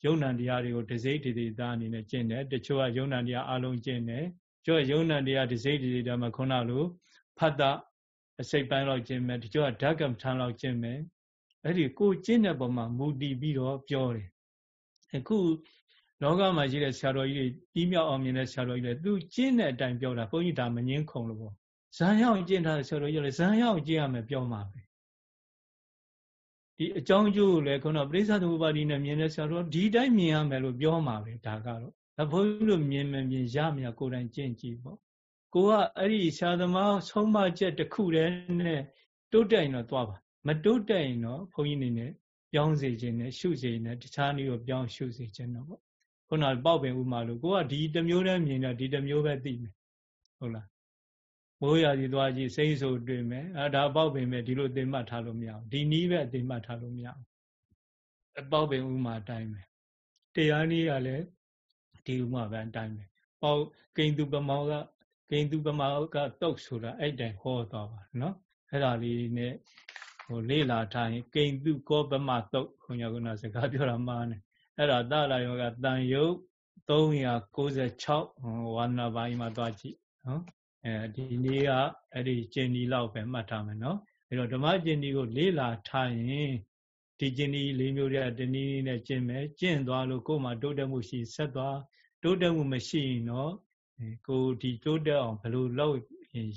ယုံ nant တရားတွေကိုဒစိမ့်ဒေသအနေနဲ့ကျင့်တယ်တချို့ကယုံ nant တရားအလုံးကျင့်တယ်ကျို့ယုံ nant တရားဒစိမ့်ဒေသမှာခုနလိုဖတ်တာအစိတ်ပိုင်းလောက်ကျင့်မယ်တချို့ကဓာတ်ကမ္မထန်လောက်ကျင့်မယ် အဲ့ဒီကိုကျင့်တဲ့ပုံမှာမူတည်ပြီးတော့ပြောတယ်အခုလောကမှာရှိတဲ့ဆရာတော်ကြီးတွေပြီးမြောက်အောင်မြင်တဲ့ဆရာတော်ကြီးတွေသူကျင့်တဲ့အတိုင်းပြောတာဘုန်းကြီးဒါမငင်းခုံလို့ပေါ့ဇံရောက်ကျင့်ထားတဲ့ဆရာတော်ကြီးလည်းဇံရောက်ကျင့်ရမယ်ပြောမှာပဲဒီအကြောင်းကျိုးကိုလည်းခုနပရိစ္ဆသမုပ္ပါဒိနဲ့မြင်တဲ့ဆရာတော်ဒီတိုင်းမြင်ရမယ်လို့ပြောမှာပဲဒါကတော့ဒါဘုန်းကြီးတို့မြင်မမြင်ရမရကိုယ်တိုင်ကျင့်ကြည့်ပေါ့ကိုကအဲ့ဒီဆရာသမားဆုံးမချက်တစ်ခုတည်းနဲ့တိုးတက်ရင်တော့သွားပါ မတိုးတက်ရင်တော့ဘုန်းကြီးနေနဲ့ပြောင်းစေခြင်းနဲ့ရှုစေနဲ့တခြားနည်းကိုပြောင်းရှုစေခြင်းတော့ပေါ့ခုနပေါက်ပင်ဥမာလို့ကိုကဒီတစ်မျိုးတည်းမြင်တော့ဒီတစ်မျိုးပဲသိမယ်ဟုတ်လားမိုးရာကြီးသွားကြည့်စိမ့်ဆိုတွေ့မယ်အဲဒါပေါက်ပင်ပဲဒီလိုသိမှတ်ထားလို့မရဘူးဒီနည်းပဲသိမှတ်ထားလို့မရဘူးအပေါက်ပင်ဥမာအတိုင်းပဲတရားနည်းကလည်းဒီဥမာပဲအတိုင်းပဲပေါက်ကိန်းသူပမောကကိန်းသူပမောကတုတ်ဆိုတာအဲ့တိုင်ဟောသွားပါနော်အဲ့ဒါလေးနဲ့ ဟိုလေ့လာထားရင်ကိန်းသူကောပမတုတ်ခွန်ရကုဏစကားပြောတာမှားနေအဲ့ဒါတလာယောကတန်ယုတ်396ဝါနာပိုင်းမှာသွားကြည့်နော်အဲဒီနေ့ကအဲ့ဒီကျင်ဒီလောက်ပဲမှတ်ထားမယ်နော်အဲ့တော့ဓမ္မကျင်ဒီကို လေ့လာထားရင်ဒီကျင်ဒီလေးမျိုးတည်းတနည်းနဲ့ကျင့်မယ်ကျင့်သွားလို့ကိုယ်မှာတိုးတက်မှုရှိဆက်သွားတိုးတက်မှုမရှိရင်တော့ကိုဒီတိုးတက်အောင်ဘယ်လိုလုပ်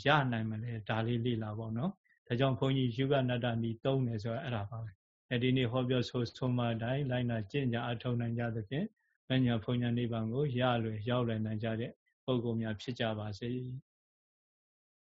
ရနိုင်မလဲဒါလေးလေ့လာပေါ့နော် ဒါကြောင့်ဘုန်းကြီးယူကနတ္တနီသုံးတယ်ဆိုတော့အဲ့ဒါပါပဲအဲဒီနေ့ဟောပြောဆိုဆုံးမတိုင်းလိုက်နာကျင့်ကြအထောက်နိုင်ကြသဖြင့်မညာဘုံညာနိဗ္ဗာန်ကိုရလွယ်ရောက်လွယ်နိုင်ကြတဲ့ပုဂ္ဂိုလ်များဖြစ်ကြပါစေ။